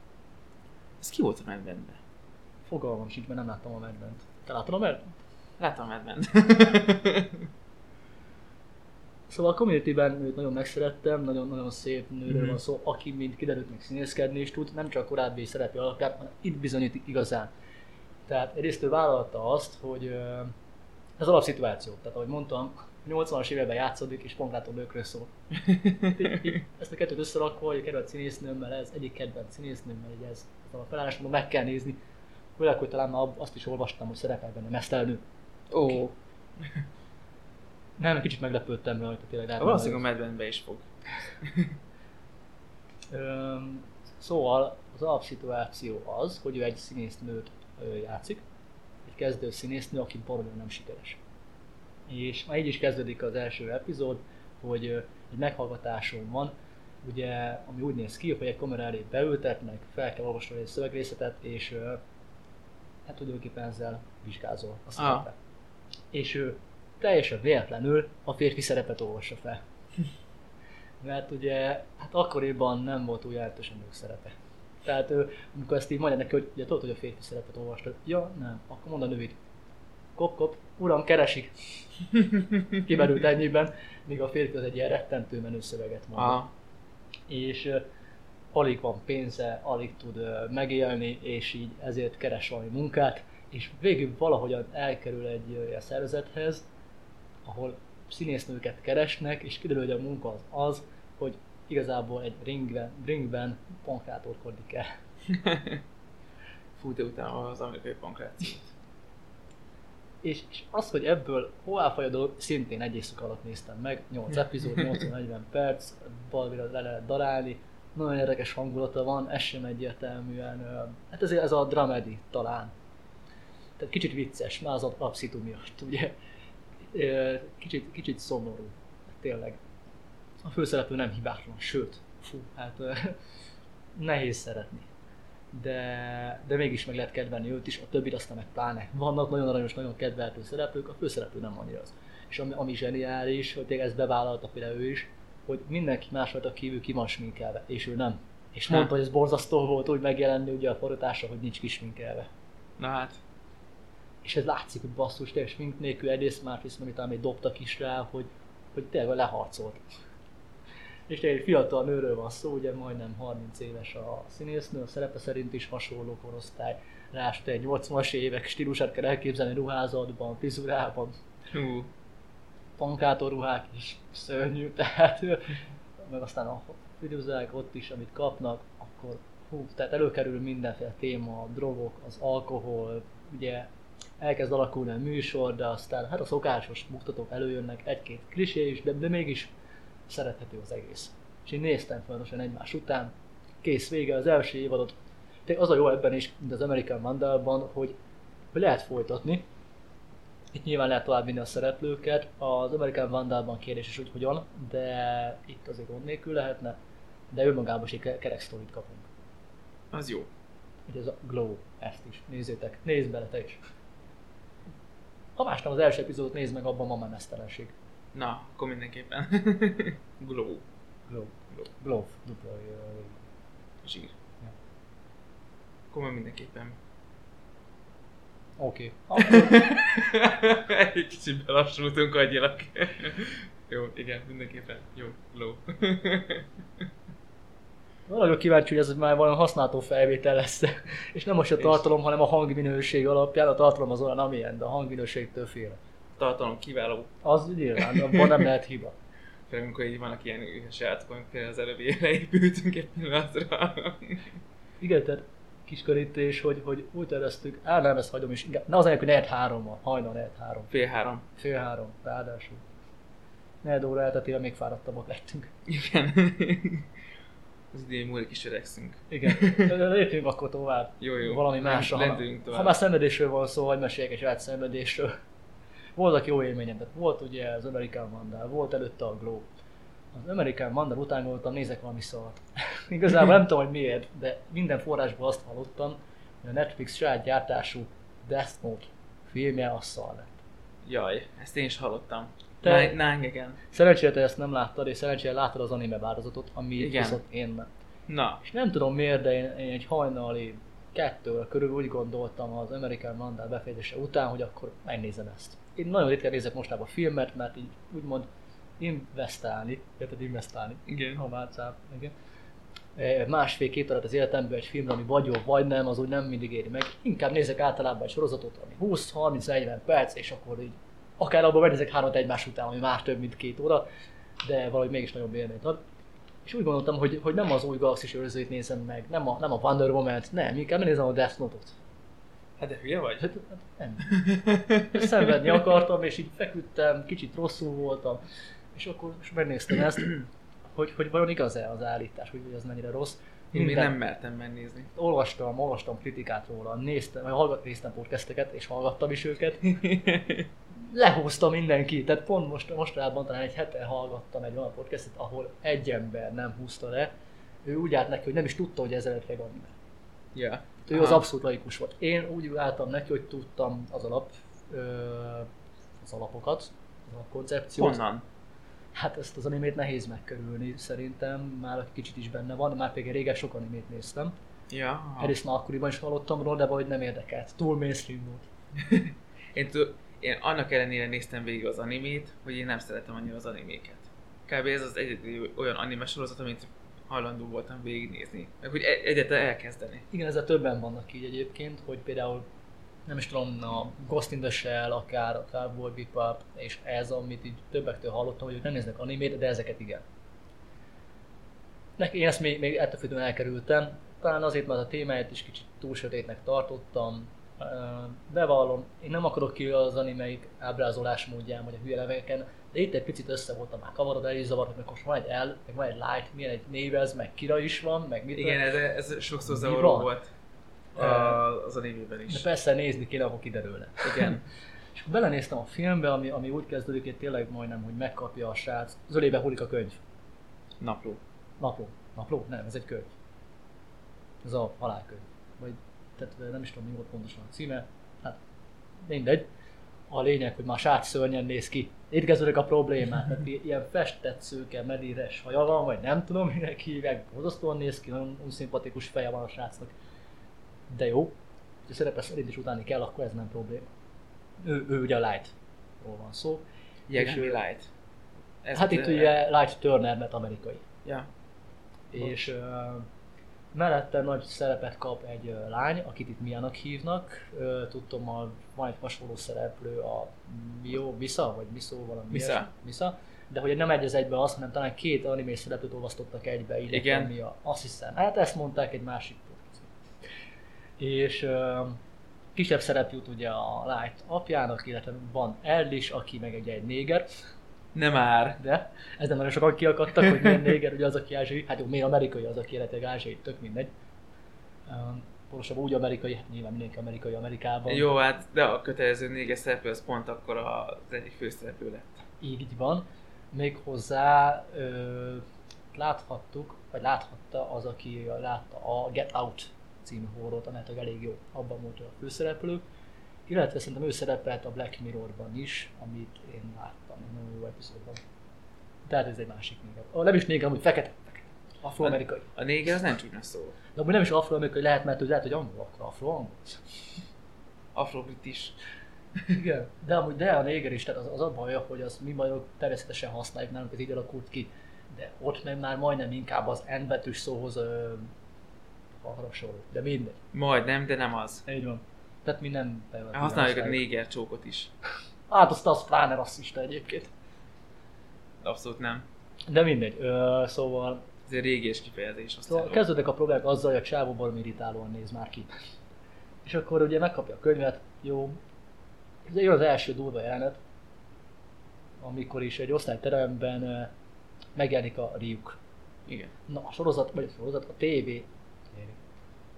Ez ki volt a Mad Men-ben? Fogalmam sincs, mert nem láttam a Mad Men-t. Te láttad a Mad? Láttam Mad Men. Szóval a community-ben őt nagyon megszerettem, nagyon-nagyon szép nőről Mhm. van szó, aki mint kiderült még színészkedni is tud, nem csak a korábbi szerepi alapján, hanem itt bizonyít igazán. Tehát egyrészt ő vállalta azt, hogy ez alapszituáció. Tehát ahogy mondtam, 80-as években játszódik, és pont látom nőkről szól. Ezt a kettőt összerakva, hogy a kedvenc színésznőmmel ez, egyik kedvenc színésznőmmel, ez, ez a felállásban meg kell nézni. Főleg, hogy talán már azt is olvastam, hogy szerepel benne mesztelenő. Ó, Nem, kicsit meglepődtem rajta tényleg. lehet, valószínűleg a Mad Men-be is fog. Öm, szóval az alapszituáció az, hogy ő egy színésznőt játszik, egy kezdő színésznő, aki baromira nem sikeres. És már így is kezdődik az első epizód, hogy egy meghallgatáson van, ugye, ami úgy néz ki, hogy egy kamera elé beültetnek, fel kell olvasni egy szövegrészletet, és hát tulajdonképpen ezzel vizsgázol a szerepet. És ő teljesen véletlenül a férfi szerepet olvassa fel. Mert ugye, hát akkoriban nem volt úgy jelentős a nők szerepe. Tehát ő, amikor ezt így mondja neki, hogy ugye tudod, hogy a férfi szerepet olvastad. Ja, nem, akkor mond a nővid. Kop, kop, uram, keresik. Kimerült ennyiben, míg a férfi az egy ilyen rettentő menő szöveget mond. Ah, És alig van pénze, alig tud megélni, és így ezért keres valami munkát, és végül valahogyan elkerül egy olyan szervezethez, ahol színésznőket keresnek, és kiderül, hogy a munka az az, hogy igazából egy ringben, ringben pankrátorkodik el. fú, de utána az amerikai pankrációt. És, és az, hogy ebből hová faj a dolog, szintén egy éjszaka alatt néztem meg, 8 epizód, 80-40 perc, balvira le lehet darálni, nagyon érdekes hangulata van, ez sem egyértelműen, hát ez, ez a dramedy talán. Tehát kicsit vicces, már az abszitu miatt, ugye. Kicsit, kicsit szomorú, tényleg. A főszereplő nem hibátlan, sőt, fú, hát nehéz szeretni. De, de mégis meg lehet kedvelni őt is, a többit aztán meg pláne. Vannak nagyon aranyos, nagyon kedvelhető szereplők, a főszereplő nem annyira az. És ami, ami zseniális, hogy tényleg ezt bevállalta például ő is, hogy mindenki más a kívül ki van sminkelve, és ő nem. És Ha. mondta, hogy ez borzasztó volt úgy megjelenni ugye a forgatása, hogy nincs kisminkelve. Na hát, És ez látszik, hogy basszus, tényleg smink nélkül egyrészt másrészt meg talán még dobtak is rá, hogy, hogy tényleg leharcolt. És egy fiatal nőről van szó, ugye majdnem 30 éves a színésznő, a szerepe szerint is hasonló korosztály. Rás egy 80-as évek stílusát kell elképzelni ruházatban, frizurában, hú, pankátor ruhák is szörnyű, tehát meg aztán a frizurák ott is, amit kapnak, akkor hú, tehát előkerül mindenféle téma, a drogok, az alkohol, ugye elkezd alakulni a műsor, de aztán hát a szokásos mutatók előjönnek, egy-két klisé is, de, de mégis szerethető az egész. És én néztem folyamatosan egymás után, kész vége az első évadot. Tényleg az a jó ebben is, mint az American Vandalban, hogy, hogy lehet folytatni, itt nyilván lehet tovább vinni a szereplőket, az American Vandalban kérdés is, hogy hogyan, de itt azért gond nélkül lehetne, de önmagában is egy ke- kerek sztorit kapunk. az jó. Hogy ez a Glow, ezt is nézzétek, nézd bele te is. Ha más nem az első epizódot nézd meg, abban van már mesztelenség. Na, akkor mindenképpen. Glow. Glow. Glow. Glow, dupla Zsír. Ja. Akkor mindenképpen. Oké. Okay. Egy kicsit belassultunk agyilag. Jó, igen, mindenképpen. Jó, glow. Nagyon kíváncsi, hogy ez már valami használható felvétel lesz. És nem most a tartalom, hanem a hangminőség alapján. A tartalom az olyan, amilyen, de a hangminőségtől fél. Tartalom kiváló. Az nyilván, abban nem lehet hiba. Főleg amikor így vannak ilyen ühes játékok, például az előbb leépültünk egy pillanatra. Igen, tehát kis körítés, hogy, hogy úgy terveztük, á nem, ezt hagyom is, inkább, ne az hogy negyed három van, hajnal negyed három, Fél három. fél három, ráadásul. Negyed óra elteltével még fáradtabbak lettünk. Igen. Az idén múlik is öregszünk. Igen, lépjünk akkor tovább. Jó, jó. Valami másra. Lendüljünk tovább. ha már szenvedésről van szó, hogy meséljek egy saját szenvedésről. Voltak jó élményem, tehát volt ugye az American Vandal, volt előtte a Glow. Az American Vandal után voltam, nézek valami szart. Igazából nem tudom, hogy miért, de minden forrásból azt hallottam, hogy a Netflix saját gyártású Death Note filmje a szar lett. Jaj, ezt én is hallottam. Te- Te... Nángegen. Szerencsére te ezt nem láttad, és szerencsére láttad az anime változatot, ami Igen. viszont én nem. Na, És nem tudom miért, de én, én egy hajnali kettő körül úgy gondoltam az American Vandal befejezése után, hogy akkor megnézem ezt. Én nagyon ritkán nézek mostában filmet, mert így úgymond investálni, érted investálni, igen. ha már cáp, igen. Eh, Másfél-két órát az életemben egy filmre, ami vagy jó, vagy nem, az úgy nem mindig éri meg. Inkább nézek általában egy sorozatot, ami 20-30-40 perc, és akkor így akár abban megnézek hármat egymás után, ami már több, mint két óra, de valahogy mégis nagyobb élményt ad. És úgy gondoltam, hogy, hogy nem az új Galaxis őrzőit nézem meg, nem a, nem a Wonder Woman-t, nem, inkább megnézem a Death Note-ot. Hát de hülye vagy? Hát, hát nem. Szenvedni akartam, és így feküdtem, kicsit rosszul voltam, és akkor és megnéztem ezt, hogy, hogy vajon igaz-e az állítás, hogy ez mennyire rossz. Én még nem mertem megnézni. Olvastam, olvastam kritikát róla, néztem, hallgat, néztem podcasteket, és hallgattam is őket. Lehúzta mindenki, tehát pont most, mostanában talán egy hete hallgattam egy olyan podcastet, ahol egy ember nem húzta le, ő úgy állt neki, hogy nem is tudta, hogy ez eredetileg anime. ja. Ő az Aha. abszolút laikus volt. Én úgy álltam neki, hogy tudtam az alap, ö, az alapokat, a koncepciót. Honnan? Hát ezt az animét nehéz megkerülni szerintem, már egy kicsit is benne van, már pedig régen sok animét néztem. Ja. aha. Egyrészt már akkoriban is hallottam róla, de valahogy nem érdekelt. Túl mainstream volt. Én, t- én annak ellenére néztem végig az animét, hogy én nem szeretem annyira az animéket. Kb. ez az egyedül olyan anime sorozat, amit hajlandó voltam végignézni. Meg hogy e- egyáltalán elkezdeni. Igen, ezzel többen vannak így egyébként, hogy például nem is tudom, a Ghost in the Shell, akár a Cowboy Bebop, és ez, amit így többektől hallottam, hogy ők nem néznek animét, de ezeket igen. Neki, én ezt még, még ettől függően elkerültem, talán azért, mert a témáját is kicsit túl sötétnek tartottam. Bevallom, én nem akarok ki az animeik ábrázolás módján, vagy a hülye levegeken, de itt egy picit össze voltam már kavarod, el is zavart, hogy most van egy L, meg van egy Light, milyen egy név ez, meg kira is van, meg mit Igen, ez, ez sokszor zavaró volt. A, az a névében De is. persze nézni kéne, akkor kiderülne. Igen. És belenéztem a filmbe, ami, ami úgy kezdődik, hogy tényleg majdnem, hogy megkapja a srác. Zölébe hullik a könyv. Napló. Napló. Napló? Nem, ez egy könyv. Ez a halálkönyv. Vagy, tehát nem is tudom mi volt pontosan a címe. Hát, mindegy. A lényeg, hogy már srác szörnyen néz ki. Itt kezdődik a problémák. Tehát ilyen festett szőke, medíres haja van, vagy nem tudom, minek hívják. Borzasztóan néz ki, nagyon unszimpatikus feje van a srácnak. De jó. Ha szerepel szerint is utáni kell, akkor ez nem probléma. Ő, ő ugye a Light-ról van szó. Ő- Light. Ez hát itt ugye Light Turner, mert amerikai. Ja. És uh, mellette nagy szerepet kap egy uh, lány, akit itt Miának hívnak. Uh, tudtam, a, van egy hasonló szereplő, a Mio, Misa, vagy Miso, valami Misa. ilyesmi. Misa. De hogy nem egy az egyben az, hanem talán két animés szereplőt olvasztottak egybe. Így Igen. nekem Mi a, azt hiszem. Hát ezt mondták egy másik. És kisebb szerep jut ugye a Light apjának, illetve van Ell is, aki meg egy, egy néger, Nem már. de ezen nagyon sokan kiakadtak, hogy milyen néger, ugye az, aki ázsiai, hát jó, miért amerikai az, aki eredetileg ázsiai, tök mindegy. Um, pontosabban úgy amerikai, hát nyilván mindenki amerikai Amerikában. Jó, hát de a kötelező négyes szereplő az pont akkor az egyik főszereplő lett. Így van. Méghozzá ö, láthattuk, vagy láthatta az, aki látta a Get Out című horrort, amelyet elég jó, abban volt a főszereplő. Illetve szerintem ő szerepelt a Black Mirrorban is, amit én láttam, egy nagyon jó epizódban. Tehát ez egy másik néger. Ó, nem is néger, amúgy fekete. fekete. Afroamerikai. A néger az nem csúnya szó. De amúgy nem is afroamerikai lehet, mert ő lehet, hogy angol, akkor afro-angol. Afrobritis. Igen, de amúgy de a néger is, tehát az, az a baj, hogy az mi magyarok természetesen használjuk, nálunk ez így alakult ki. De ott meg már majdnem inkább az N betűs szóhoz ö, hasonló. De mindegy. Majdnem, de nem az. Így van. Tehát mi nem pejoratívan Használjuk a néger csókot is. Hát azt az pláne rasszista egyébként. Abszolút nem. De mindegy. Ö, szóval, Ez egy régies kifejezés. Azt szóval kezdődnek a problémák azzal, hogy a csávó baromi irritálóan néz már ki. És akkor ugye megkapja a könyvet, jó. Ez jön az első durva jelenet, amikor is egy osztályteremben megjelenik a Ryuk. Igen. Na, a sorozat, vagy a sorozat, a TV.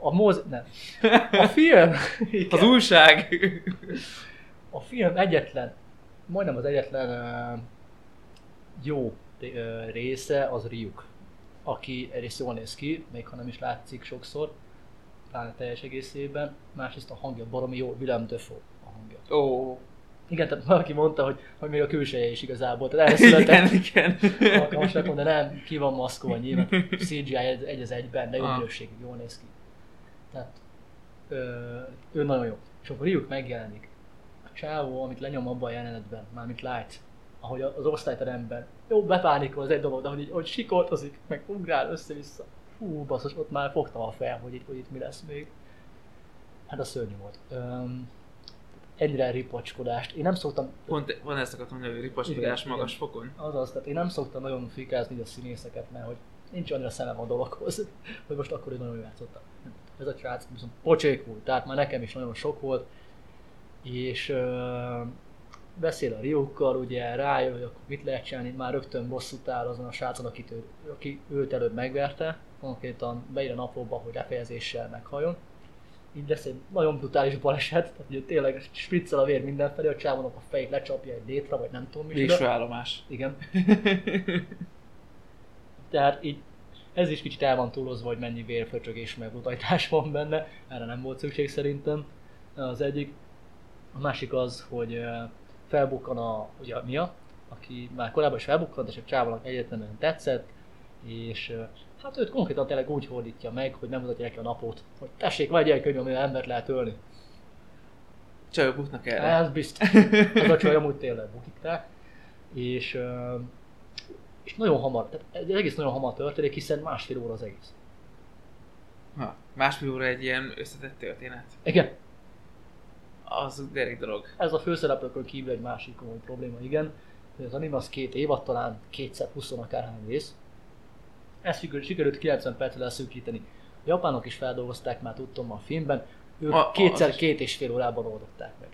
A moz... nem. A film. Igen. Az újság! A film egyetlen, majdnem az egyetlen uh, jó uh, része az Ryuk, aki egyrészt jól néz ki, még ha nem is látszik sokszor, pláne teljes egészében, másrészt a hangja baromi jó, Willem Dafoe a hangja. Ó, Igen, tehát valaki mondta, hogy, hogy még a külseje is igazából, tehát erre született, igen, igen. alkalmas lett volna, de nem, ki van maszkolva nyilván, CGI egy, egy az egyben, de jó Ah. minőségű, jól néz ki. Tehát ö, ő nagyon jó. És akkor Ryuk megjelenik. A csávó, amit lenyom abban a jelenetben, mármint Light, ahogy az osztályteremben, jó, bepánikol az egy dolog, de hogy, így, hogy sikoltozik, meg ugrál össze-vissza. Fú, basszus, ott már fogta a fel, hogy itt, hogy itt mi lesz még. Hát a szörnyű volt. Öm, ennyire ripocskodást. Én nem szoktam Pont van ezt akartam mondani, hogy ripaskodás Igen, magas igen. fokon. Azaz, tehát én nem szoktam nagyon fikázni a színészeket, mert hogy nincs annyira szemem a dologhoz, hogy most akkor ő nagyon jól játszotta. Ez a srác viszont pocsék volt, tehát már nekem is nagyon sok volt, és ö, beszél a Ryukkal, ugye rájön, hogy akkor mit lehet csinálni, már rögtön bosszút áll azon a srácon, akit ő, aki őt előbb megverte, konkrétan beír a naplóba, hogy lefejezéssel meghajjon. Így lesz egy nagyon brutális baleset, tehát ugye tényleg spriccel a vér mindenfelé, a csávónak a fejét lecsapja egy létre, vagy nem tudom mi. Végső állomás. Igen. Tehát így ez is kicsit el van túlozva, hogy mennyi vérföcsögés meg brutalitás van benne, erre nem volt szükség szerintem. Az egyik. A másik az, hogy felbukkan a, ugye a Mia, aki már korábban is felbukkant, és a csávónak egyetemen tetszett, és hát őt konkrétan tényleg úgy hódítja meg, hogy nem mutatja neki a napot, hogy tessék, vegyél egy könyv, amivel embert lehet ölni. Csajok buknak erre. Ez biztos. Az a csaj amúgy tényleg bukik rá. És, és nagyon hamar, tehát egész nagyon hamar történik, hiszen másfél óra az egész. Ha, másfél óra egy ilyen összetett történet. Igen, Az derék dolog. ez a főszereplőkön kívül egy másik komoly probléma, igen. Az anime az két évad, talán kétszer 20 akárhány rész. Ezt sikerült, sikerült 90 percre leszűkíteni. A japánok is feldolgozták, már tudtam a filmben, ők A- kétszer az két és fél órában oldották meg.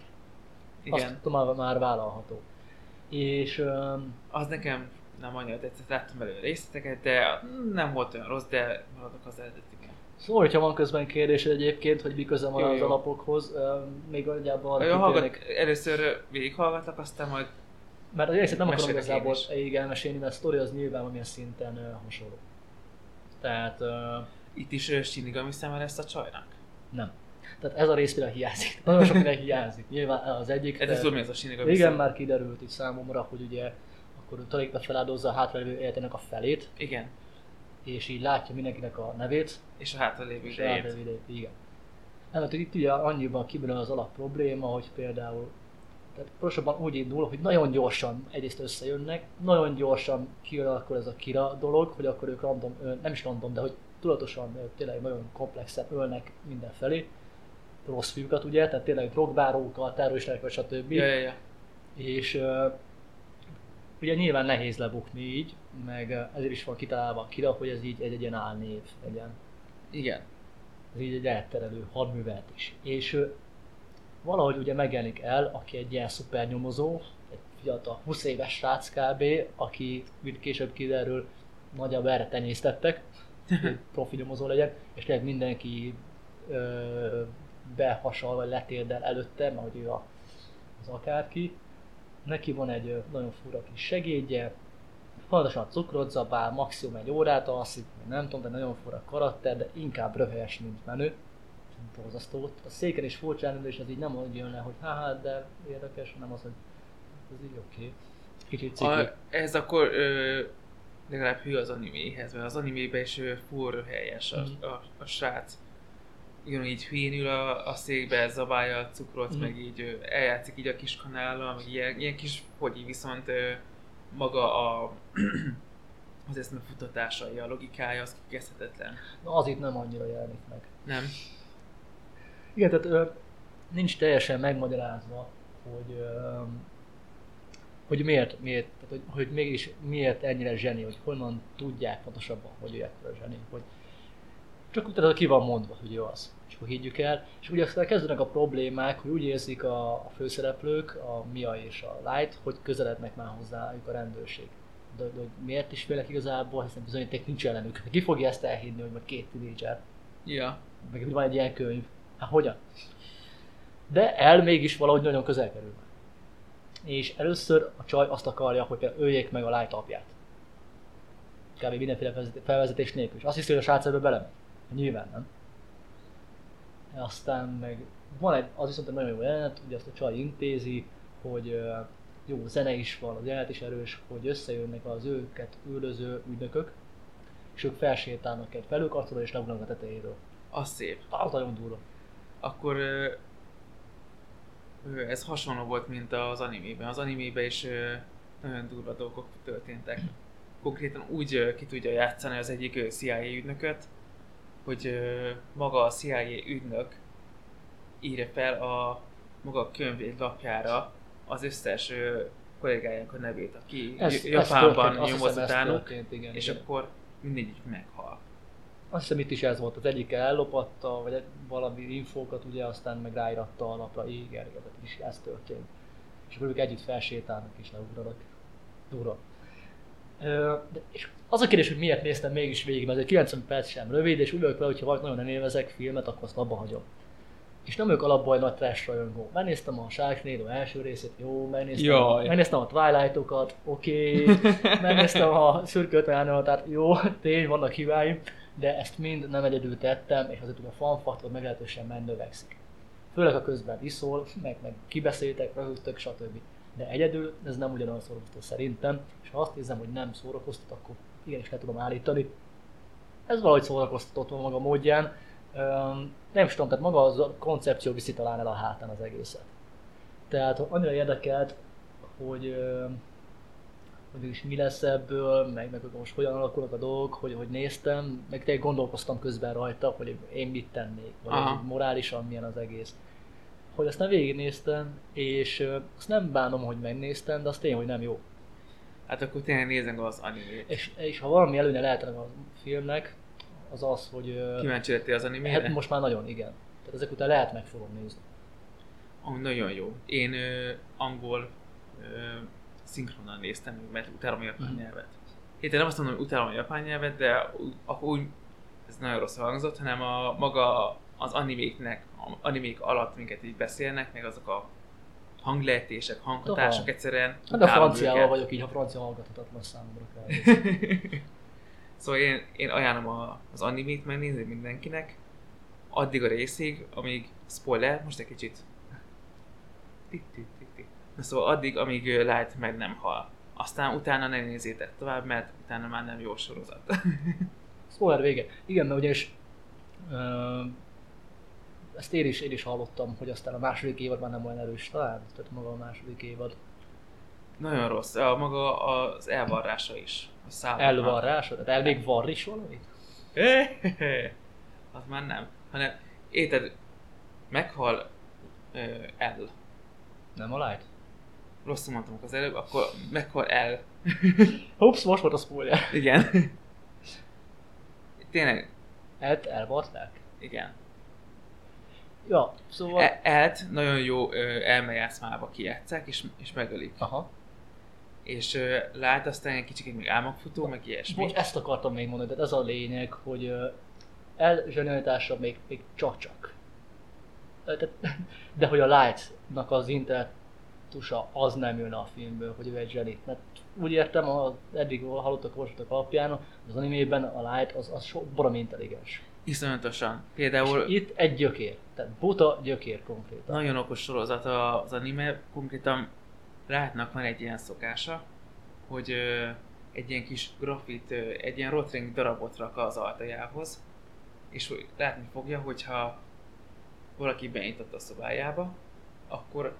Azt Igen. tudom, már, már vállalható. És öm, Az nekem nem annyira tetszett, láttam belőle részleteket, de nem volt olyan rossz, de maradok az eredetinél. Szóval, hogyha van közben kérdés egyébként, hogy mi köze van Jó, az jó. alapokhoz, még nagyjából Jó, hallgat, először végighallgatlak, aztán majd Mert az egészet nem akarom igazából így elmesélni, mert a sztori az nyilván valamilyen szinten hasonló. Tehát ö, itt is ö, Shinigami szemmel ezt a csajnak. nem. Tehát ez a rész például hiányzik. Nagyon sok minden hiányzik. Nyilván az egyik... Ez de- az tudom, ez a Shinigami Igen, már kiderült itt számomra, hogy ugye akkor tulajdonképpen feláldozza a hátralévő életének a felét, Igen. és így látja mindenkinek a nevét, És a hátralévő idejét. Igen. Nem, hát itt ugye annyiban kiből az alap probléma, hogy például tehát pontosabban úgy indul, hogy nagyon gyorsan egyrészt összejönnek, nagyon gyorsan kijön akkor ez a kira dolog, hogy akkor ők random, nem is random, de hogy tudatosan tényleg nagyon komplexen ölnek mindenfelé, rossz fiúkat ugye, tehát tényleg drogbárókat, terroristákat, stb. Ja, ja, ja. És ugye nyilván nehéz lebukni így, meg ö, ezért is van kitalálva a kira, hogy ez így egy, egy ilyen álnév legyen. Igen. Ez így egy elterelő hadművelet is. És uh, valahogy ugye megjelenik el, aki egy ilyen szuper nyomozó, egy fiatal 20 éves srác kb., aki, mint később kiderül, nagyjából erre tenyésztettek, hogy profi nyomozó legyen, és tényleg mindenki ö, behasal vagy letérdel előtte, mert hogy ő a, az akárki. Neki van egy nagyon fura kis segédje, fontosan cukrot zabál, maximum egy órát alszik, nem tudom, de nagyon fura karakter, de inkább röhelyes, mint menő. Borzasztó. A széken is furcsán és az így nem úgy jön le, hogy hát, de érdekes, hanem az, hogy ez így oké. Okay. Kicsit. A, ez akkor ö, legalább hű az animéhez, mert az animében is full röhelyes a, Mhm. a, a srác. Igen, így hülyén ül a, a székbe, zabálja a cukrot, Mhm. meg így eljátszik így a kis kanállal, meg ilyen, ilyen kis fogyi, viszont maga a az eszme futatásai, a logikája az kikezdhetetlen. Na, az itt nem annyira jelenik meg. Nem? Igen, tehát ö, nincs teljesen megmagyarázva, hogy, ö, hogy miért, miért tehát, hogy, hogy mégis miért ennyire zseni, hogy honnan tudják pontosabban, hogy ő ekkora zseni, hogy csak utána ki van mondva, hogy ő az, és akkor higgyük el, és ugye aztán kezdődnek a problémák, hogy úgy érzik a, a főszereplők, a Mia és a Light, hogy közelednek már hozzájuk a rendőrség. De, de hogy miért is félek igazából, hiszen bizonyíték nincs ellenük. Ki fogja ezt elhinni, hogy majd két tinédzser Ja. meg hogy van egy ilyen könyv. Hát hogyan? De el mégis valahogy nagyon közel kerül. És először a csaj azt akarja, hogy öljék meg a lányt apját. Kb. mindenféle felvezet- felvezetés nélkül. És azt hiszi, hogy a srác ebbe belemegy. Nyilván nem. Aztán meg van egy, az viszont egy nagyon jó jelenet, ugye azt a csaj intézi, hogy jó zene is van, az jelenet is erős, hogy összejönnek az őket üldöző ügynökök, és ők felsétálnak egy felőkarcoló és leugranak a tetejéről. Az szép. Az nagyon durva. akkor ez hasonló volt, mint az animében. Az animében is nagyon durva dolgok történtek. Konkrétan úgy ki tudja játszani az egyik CIA ügynököt, hogy ö, maga a CIA ügynök írja fel a maga a könyv egy lapjára az összes ö, kollégájának a nevét, aki Ez, ez, ez Japánban azt nyomoz ez utánuk, és igen. akkor mindegyik meghal. Azt hiszem itt is ez volt, az egyik ellopatta, vagy valami infókat ugye, aztán meg ráíratta a lapra, igen, igen, is ez történt. És akkor ők együtt felsétálnak és leugranak. Durva. És az a kérdés, hogy miért néztem mégis végig, mert ez egy 90 perc sem rövid, és úgy vagyok vele, hogyha valaki nagyon nem élvezek filmet, akkor azt abba hagyom. És nem ők alapból egy nagy trash rajongó. Megnéztem a Sharknado első részét, jó, megnéztem, Jaj. megnéztem a Twilight-okat, oké, okay, megnéztem a szürkült tehát jó, tény, vannak hibáim, de ezt mind nem egyedül tettem, és azért a fanfaktor meglehetősen megnövekszik. Főleg a közben iszol, meg, meg kibeszéltek, röhögtök, stb. De egyedül ez nem ugyanolyan szórakoztató szerintem, és ha azt nézem, hogy nem szórakoztat, akkor igenis le tudom állítani. Ez valahogy szórakoztatott maga módján. Nem is tudom, tehát maga az a koncepció viszi talán el a hátán az egészet. Tehát annyira érdekelt, hogy, hogy is mi lesz ebből, meg, meg hogy most hogyan alakulnak a dolgok, hogy, hogy néztem, meg tényleg gondolkoztam közben rajta, hogy én mit tennék, vagy Aha. morálisan milyen az egész. Hogy aztán végignéztem, és azt nem bánom, hogy megnéztem, de az tény, hogy nem jó. Hát akkor tényleg nézzem meg az animét. És, és ha valami előnye lehetne a filmnek, az az, hogy Kíváncsi lettél az animére? hát most már nagyon igen. Tehát ezek után lehet meg fogom nézni. Amúgy nagyon jó. Én ö, angol ö, szinkronan néztem, mert utálom a japán Mhm. nyelvet. Én nem azt mondom, hogy utálom a japán nyelvet, de akkor úgy ez nagyon rossz hangzott, hanem a maga az animéknek, animék alatt minket így beszélnek, meg azok a hanglejtések, hanghatások Aha. egyszerűen Hát a franciával vagyok így, a francia hallgathatatlan számomra kell. szóval én, én ajánlom a, az animét megnézni mindenkinek, addig a részig, amíg, spoiler, most egy kicsit. Na szóval addig, amíg Light meg nem hal. Aztán utána ne nézzétek tovább, mert utána már nem jó sorozat. Spoiler vége. Igen, mert ugyanis ezt én is, én is hallottam, hogy aztán a második évad már nem olyan erős talán, tehát maga a második évad. Nagyon rossz. A maga az elvarrása is. A számoknak. Elvarrás, tehát el még varr is valamit? az már nem. Hanem, érted, meghal ö, el. Nem a light? Rosszul mondtam az előbb, akkor meghal el. Ups, most volt a spoiler. Igen. Tényleg, El, elvarták? igen. Ja, szóval... E- Elt nagyon jó ö, elmejátszmába kijátszák, és, és megölik. Aha. És ö, lát aztán egy kicsit még álmokfutó, meg ilyesmi. Bocs, ezt akartam még mondani, tehát ez a lényeg, hogy ö, el zsenialitása még, még csak-csak. Tehát- De hogy a Light-nak az intellektusa az nem jön a filmből, hogy ő egy zseni. Mert úgy értem, az eddig hallottak olvasottak alapján, az animében a Light az, az so, baromi intelligens. Iszonyatosan. Például Itt egy gyökér, tehát buta gyökér konkrétan. nagyon okos sorozat az anime, konkrétan látnak van egy ilyen szokása, hogy egy ilyen kis grafit, egy ilyen rotring darabot rak az altajához, és hogy látni fogja, hogyha valaki benyitott a szobájába, akkor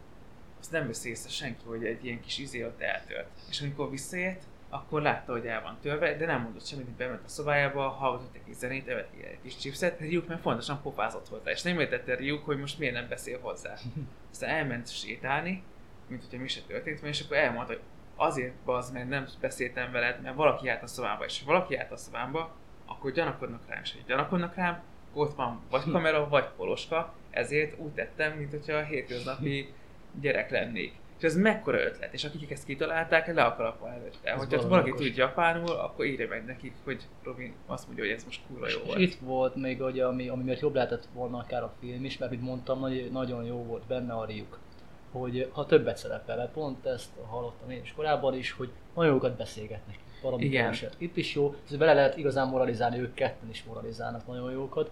azt nem veszi észre senki, hogy egy ilyen kis izé ott eltört. És amikor visszaért, akkor látta, hogy el van törve, de nem mondott semmit, hogy bement a szobájába, hallgatott egy kis zenét, evett egy kis chipset, Ryuk meg fontosan pofázott hozzá, és nem értette Ryuk, hogy most miért nem beszél hozzá. Aztán elment sétálni, mint hogyha mi se történt volna, és akkor elmondta, hogy azért az, mert nem beszéltem veled, mert valaki járt a szobába, és ha valaki járt a szobámba, akkor gyanakodnak rám, és ha gyanakodnak rám, ott van vagy kamera, vagy poloska, ezért úgy tettem, mint hogyha a hétköznapi gyerek lennék. És ez mekkora ötlet, és akik ezt kitalálták, le a kalappal előtte. Hogyha valaki tud japánul, akkor írja meg nekik, hogy Robin azt mondja, hogy ez most kurva jó És volt. itt volt még, ugye, ami, ami miatt jobb lehetett volna akár a film is, mert mint mondtam, nagy, nagyon jó volt benne a Ryuk. Hogy ha többet szerepel, mert pont ezt hallottam én is korábban is, hogy nagyon jókat beszélgetnek. Valami Igen. keveset. Itt is jó, ez bele lehet igazán moralizálni, ők ketten is moralizálnak nagyon jókat.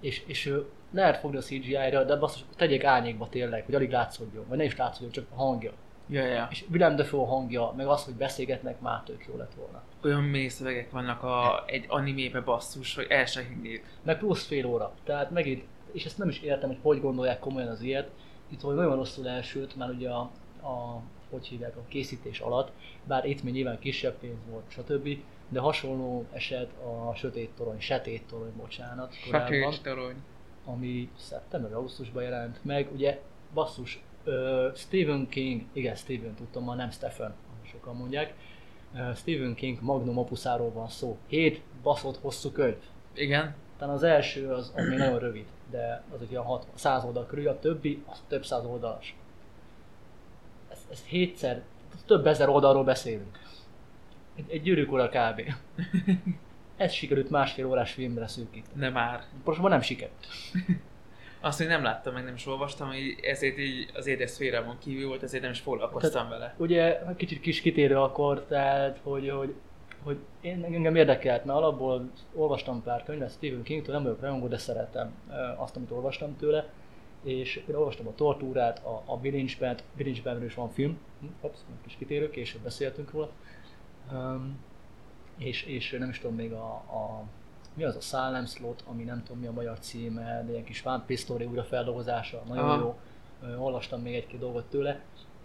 És, és lehet fogni a CGI-ra, de basszus, tegyék árnyékba tényleg, hogy alig látszódjon, vagy ne is látszódjon, csak a hangja. Ja, ja. És Willem Dafoe hangja, meg az, hogy beszélgetnek, már tök jó lett volna. Olyan mély szövegek vannak a, egy animébe basszus, hogy el se hinnéd. meg plusz fél óra. Tehát megint, és ezt nem is értem, hogy hogy gondolják komolyan az ilyet. Itt hogy nagyon rosszul elsült, már ugye a, a hogy hívják, a készítés alatt, bár itt még nyilván kisebb pénz volt, stb. De hasonló eset a Sötét Torony, Setét Torony, bocsánat, korábban, Sötét torony. Ami szeptember, augusztusban jelent meg. Ugye, basszus, Stephen King, igen, Stephen tudtam, ma nem Stephen, sokan mondják, Stephen King magnum opuszáról van szó. Hét baszott hosszú könyv. Igen. Talán az első az, még nagyon rövid, de az egy olyan 60, 100 oldal körül, a többi az több száz oldalas. Ez, ez hétszer, több ezer oldalról beszélünk. Egy, egy gyűrűk kb. Ez sikerült másfél órás filmre szűkíteni. De már. Most nem sikerült. Azt még nem láttam, meg nem is olvastam, így ezért így az édes szférámon kívül volt, ezért nem is foglalkoztam vele. Ugye kicsit kis kitérő akkor, tehát hogy, hogy, hogy én engem érdekelt, mert alapból olvastam pár könyvet Stephen Kingtől, nem vagyok rajongó, de szeretem azt, amit olvastam tőle. És például olvastam a Tortúrát, a, a Bilincsben, Bilincsben is van film, Hm, Hops, kis kitérő, később beszéltünk róla. Um, és, és nem is tudom még a, a mi az a Salem Slot, ami nem tudom mi a magyar címe, de ilyen kis One Piece Story újrafeldolgozása, nagyon Aha. jó. Olvastam még egy-két dolgot tőle.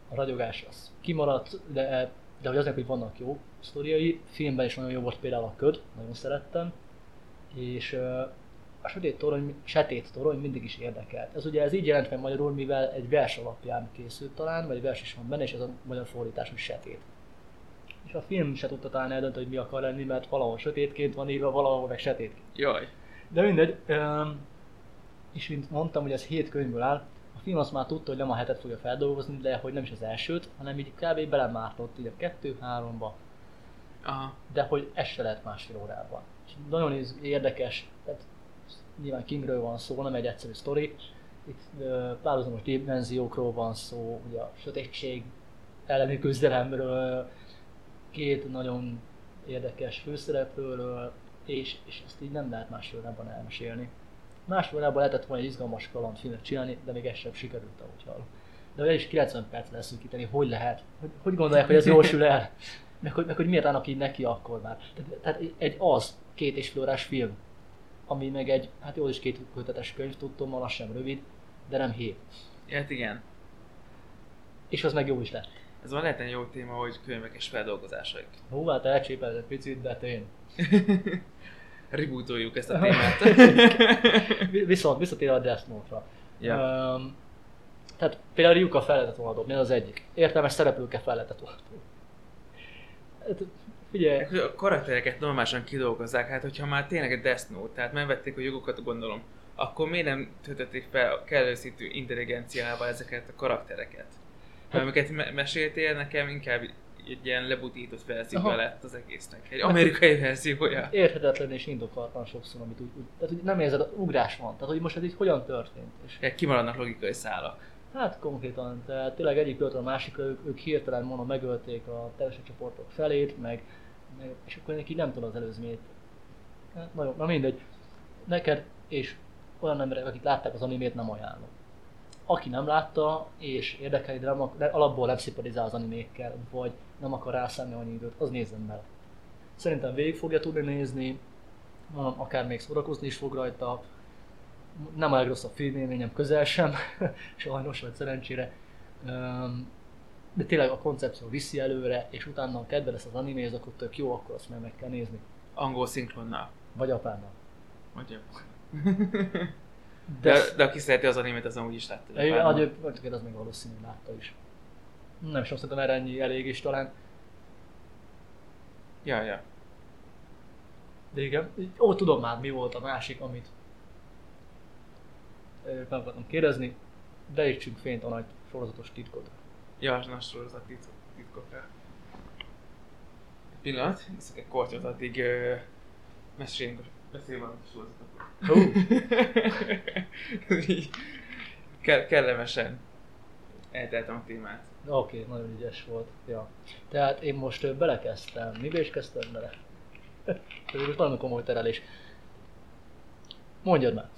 A ragyogás az kimaradt, de, de hogy azért, hogy vannak jó sztoriai, filmben is nagyon jó volt például a köd, nagyon szerettem. És a sötét torony, sötét torony mindig is érdekelt. Ez ugye ez így jelent meg magyarul, mivel egy vers alapján készült talán, vagy egy vers is van benne, és ez a magyar fordítás, hogy sötét. És a film se tudta talán eldönteni, hogy mi akar lenni, mert valahol sötétként van írva, valahol meg sötétként. Jaj. De mindegy, és mint mondtam, hogy ez hét könyvből áll, a film azt már tudta, hogy nem a hetet fogja feldolgozni, de hogy nem is az elsőt, hanem így kb. belemártott így a kettő, háromba. Aha. de hogy ez se lehet másfél órában. És nagyon érdekes, tehát nyilván Kingről van szó, nem egy egyszerű sztori, itt párhuzamos dimenziókról van szó, ugye a sötétség elleni küzdelemről, két nagyon érdekes főszereplőről, és, és ezt így nem lehet másfél órában elmesélni. Másfél órában lehetett volna egy izgalmas kalandfilmet csinálni, de még ez sem sikerült, ahogy hallom. De el is 90 perc leszűkíteni, hogy lehet? Hogy, hogy gondolják, hogy ez jól sül el? Meg hogy, meg hogy miért állnak így neki akkor már? Tehát, tehát egy az két és fél órás film, ami meg egy, hát jó is két kötetes könyv, tudtom, az sem rövid, de nem hét. Hát igen. És az meg jó is lett. Ez van lehet egy jó téma, hogy könyvek és feldolgozásaik. Hú, hát elcsépelt egy picit, de én. Rebootoljuk ezt a témát. Viszont visszatér a Death Note-ra. ja. Um, tehát például Ryuka fel lehetett volna dobni, ez az egyik. Értelmes szereplőkkel fel lehetett volna dobni. Hát, figyelj, A karaktereket normálisan kidolgozzák, hát hogyha már tényleg egy Death Note, tehát megvették a jogokat, gondolom, akkor miért nem töltötték fel kellő szintű intelligenciával ezeket a karaktereket? Hát, amiket me- meséltél, nekem inkább egy ilyen lebutított verziója lett az egésznek. Egy amerikai verziója. érthetetlen és indokolatlan sokszor, amit úgy, úgy, tehát hogy nem érzed, ugrás van. Tehát hogy most ez így hogyan történt. És Ja, Kimaradnak logikai szálak. Hát konkrétan, tehát tényleg egyik a másikra ők, ők hirtelen mondom megölték a teljes csoportok felét, meg, meg, és akkor neki nem tudod az előzményét. Hát, nagyon, na mindegy. Neked és olyan emberek, akik látták az animét, nem ajánlom. Aki nem látta, és érdekeli, de, nem, alapból nem szimpatizál az animékkel, vagy nem akar rászállni annyi időt, az nézzen bele. Szerintem végig fogja tudni nézni, akár még szórakozni is fog rajta, nem a legrosszabb filmélményem közel sem, sajnos vagy szerencsére. De tényleg a koncepció viszi előre, és utána, ha kedve lesz az animéz, akkor tök jó, akkor azt meg meg kell nézni. Angol szinkronnal. Vagy apánnal. Vagy De, de, de, aki szereti az animét, azon úgy is látta. de a gyöpörtöket az még valószínű látta is. Nem is szerintem erre ennyi elég is talán. Ja, ja. De igen, ó, tudom már mi volt a másik, amit meg akartam kérdezni. Derítsünk fényt a nagy sorozatos titkot. Ja, na sorozat titkok- titkokra. Pillanat, iszok egy kortyot, addig ö, meséljünk, beszéljünk valamit a sorozatokról. Ke- kellemesen elteltem a témát. Oké, okay, nagyon ügyes volt. Ja. Tehát én most belekezdtem. Mibe is kezdtem bele? Ez most nagyon komoly terelés. Mondjad már.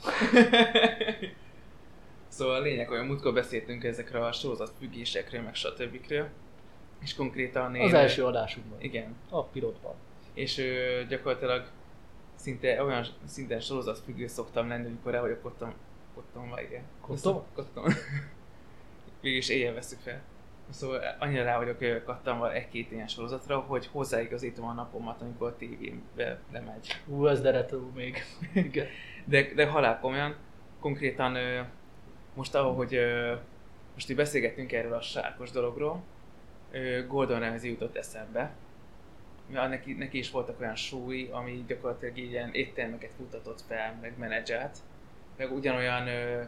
Szóval a lényeg olyan, múltkor beszéltünk ezekről a sorozat függésekről, meg stb. És konkrétan én... Az első adásunkban. Igen. A pilotban. És ö, gyakorlatilag szinte olyan szinten sorozat függő szoktam lenni, amikor el vagyok kottam, kottomva, igen. Kottom? Kottom. Végülis éjjel veszük fel. Szóval annyira rá vagyok kattamva egy-két ilyen sorozatra, hogy hozzáigazítom a napomat, amikor a tévébe lemegy. Ú, ez deretú még. Igen. De, de halál komolyan, konkrétan most ahogy most így beszélgettünk erről a sárkos dologról, Gordon Ramsay jutott eszembe. Neki, neki is voltak olyan súly, ami gyakorlatilag így ilyen éttermeket futtatott fel, meg menedzselt. Meg ugyanolyan ö,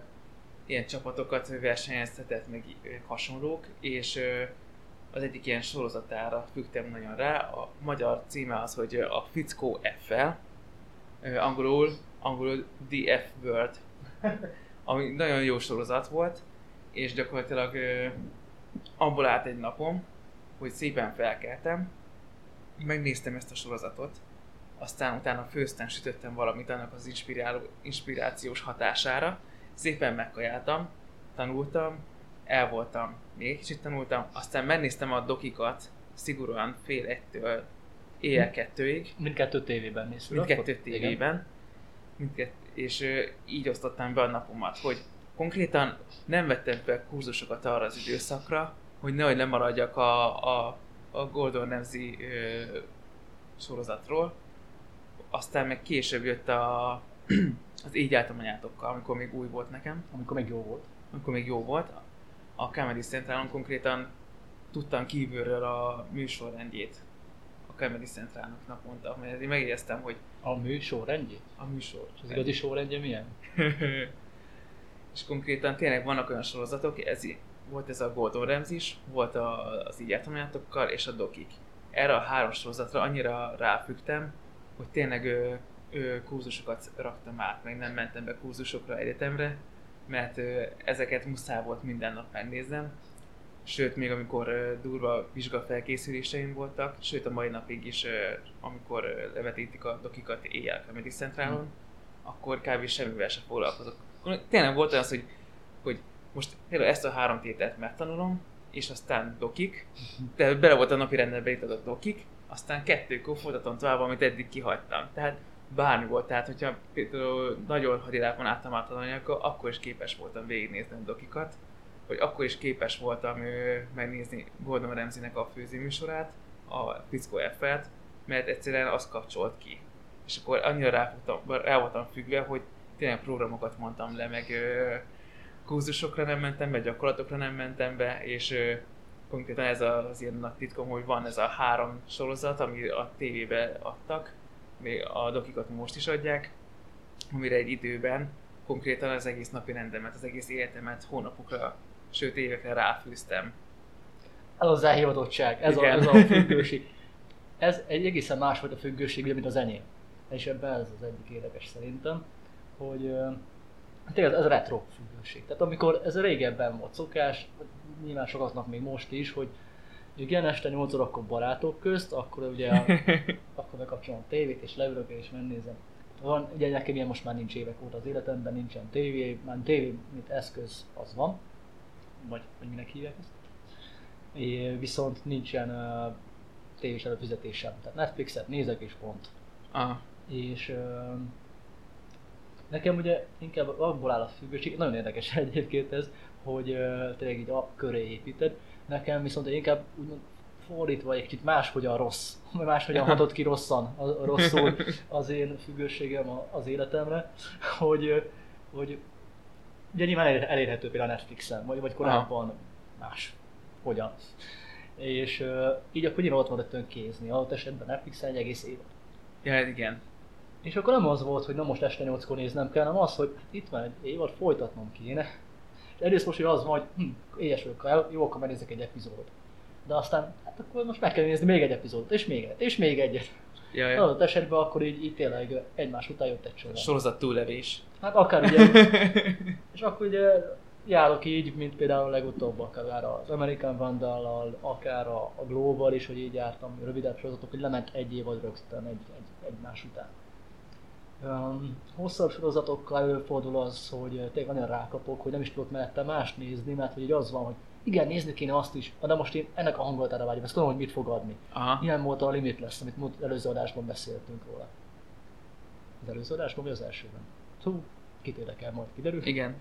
ilyen csapatokat versenyeztetett, meg ö, hasonlók, és ö, az egyik ilyen sorozatára fügtem nagyon rá. A magyar címe az, hogy a Fickó F-fel, angolul, angolul The F World, ami nagyon jó sorozat volt, és gyakorlatilag ö, abból állt egy napom, hogy szépen felkeltem, megnéztem ezt a sorozatot, aztán utána főztem, sütöttem valamit annak az inspiráló, inspirációs hatására, szépen megkajáltam, tanultam, el voltam, még kicsit tanultam, aztán megnéztem a dokikat szigorúan fél egytől éjjel kettőig, Mindkettő tévében néztük. mindkettő tévében, mindkett, és ö, így osztottam be a napomat, hogy konkrétan nem vettem be kurzusokat arra az időszakra, hogy nehogy lemaradjak a, a, a Gordon Ramsay ö, sorozatról. Aztán meg később jött a, az Így álltam anyátokkal, amikor még új volt nekem, Amikor még jó volt. amikor még jó volt. A Comedy Centralon konkrétan tudtam kívülről a műsorrendjét a Comedy Centralnak naponta, mert én megjegyeztem, hogy A műsor rendjé? a műsor. És az igazi sorrendje milyen? és konkrétan tényleg vannak olyan sorozatok, ez, volt ez a Gordon Ramsay is, volt a, az így és a Dokik. erre a három sorozatra annyira ráfügtem, hogy tényleg ö, ö, kurzusokat raktam át, meg nem mentem be kurzusokra egyetemre, mert ö, ezeket muszáj volt minden nap megnéznem. Sőt, még amikor ö, durva vizsgafelkészüléseim voltak, sőt a mai napig is, ö, amikor ö, levetítik a dokikat éjjel a Medicentrálon, hmm. akkor kb. semmivel sem foglalkozok. Tényleg volt olyan az, hogy, hogy most például ezt a három tételt megtanulom, és aztán dokik, de bele volt a napi rendben beított dokik, aztán kettőkor folytatom tovább, amit eddig kihagytam. Tehát bármi volt, tehát hogyha például nagyon hadilápon álltam át akkor is képes voltam végignézni a dokikat, hogy akkor is képes voltam ő, megnézni Gordon Ramsay-nek a főzőműsorát, a Fisco F-et, mert egyszerűen az kapcsolt ki. És akkor annyira rá, voltam, rá voltam függve, hogy tényleg programokat mondtam le, meg ö, kurzusokra nem mentem be, gyakorlatokra nem mentem be, és konkrétan ez az ilyen nagy titkom, hogy van ez a három sorozat, ami a tévébe adtak, még a dokikat most is adják, amire egy időben konkrétan az egész napi rendemet, az egész életemet hónapokra, sőt évekre ráfűztem. Ez az elhivatottság, ez a, ez a függőség. Ez egy egészen másfajta függőség, mint az enyém. És ebben ez az egyik érdekes szerintem, hogy tényleg ez retro függőség. Tehát amikor ez régebben volt szokás, nyilván sokaknak még most is, hogy igen, este 8 órakor barátok közt, akkor ugye a, akkor bekapcsolom a tévét és leülök és megnézem. Van, ugye nekem ilyen most már nincs évek óta az életemben, nincsen tévé, már tévé, mint eszköz, az van. Vagy, vagy minek hívják ezt. É, viszont nincsen uh, tévés előfizetésem. Tehát Netflixet nézek és pont. Aha. És uh, nekem ugye inkább abból áll a függőség, nagyon érdekes egyébként ez, hogy uh, tényleg így a köré építed. Nekem viszont inkább úgymond fordítva egy kicsit máshogyan rossz, vagy máshogyan hatott ki rosszan, a, rosszul az én függőségem az életemre, hogy, hogy ugye nyilván elérhető például Netflixen, vagy, vagy korábban Aha. más, hogyan. És uh, így akkor nyilván ott van a kézni, adott esetben Netflixen egy egész év. Ja, igen. És akkor nem az volt, hogy na most este 8-kor néznem kell, hanem az, hogy itt van egy évad, folytatnom kéne. És egyrészt most, hogy az van, hogy hm, éhes vagyok, jó, akkor megnézek egy epizódot. De aztán, hát akkor most meg kell nézni még egy epizódot, és még egy, és még egyet. Ja, ja. Adott esetben akkor így, így tényleg egymás után jött egy sor. Sorozat túllevés. Hát akár ugye, és akkor ugye járok így, mint például legutóbb akár az American Vandal, akár a, a Global is, hogy így jártam rövidebb sorozatok, hogy lement egy év vagy rögtön egy, egy, egymás után. Um, hosszabb sorozatokkal előfordul az, hogy tényleg annyira rákapok, hogy nem is tudok mellette más nézni, mert hogy az van, hogy igen, nézni kéne azt is, de most én ennek a hangulatára vágyom, ezt tudom, hogy mit fog adni. Aha. Ilyen volt a limit lesz, amit múlt előző adásban beszéltünk róla. Az előző adásban, vagy az elsőben? Hú, kit érdekel, majd kiderül. Igen.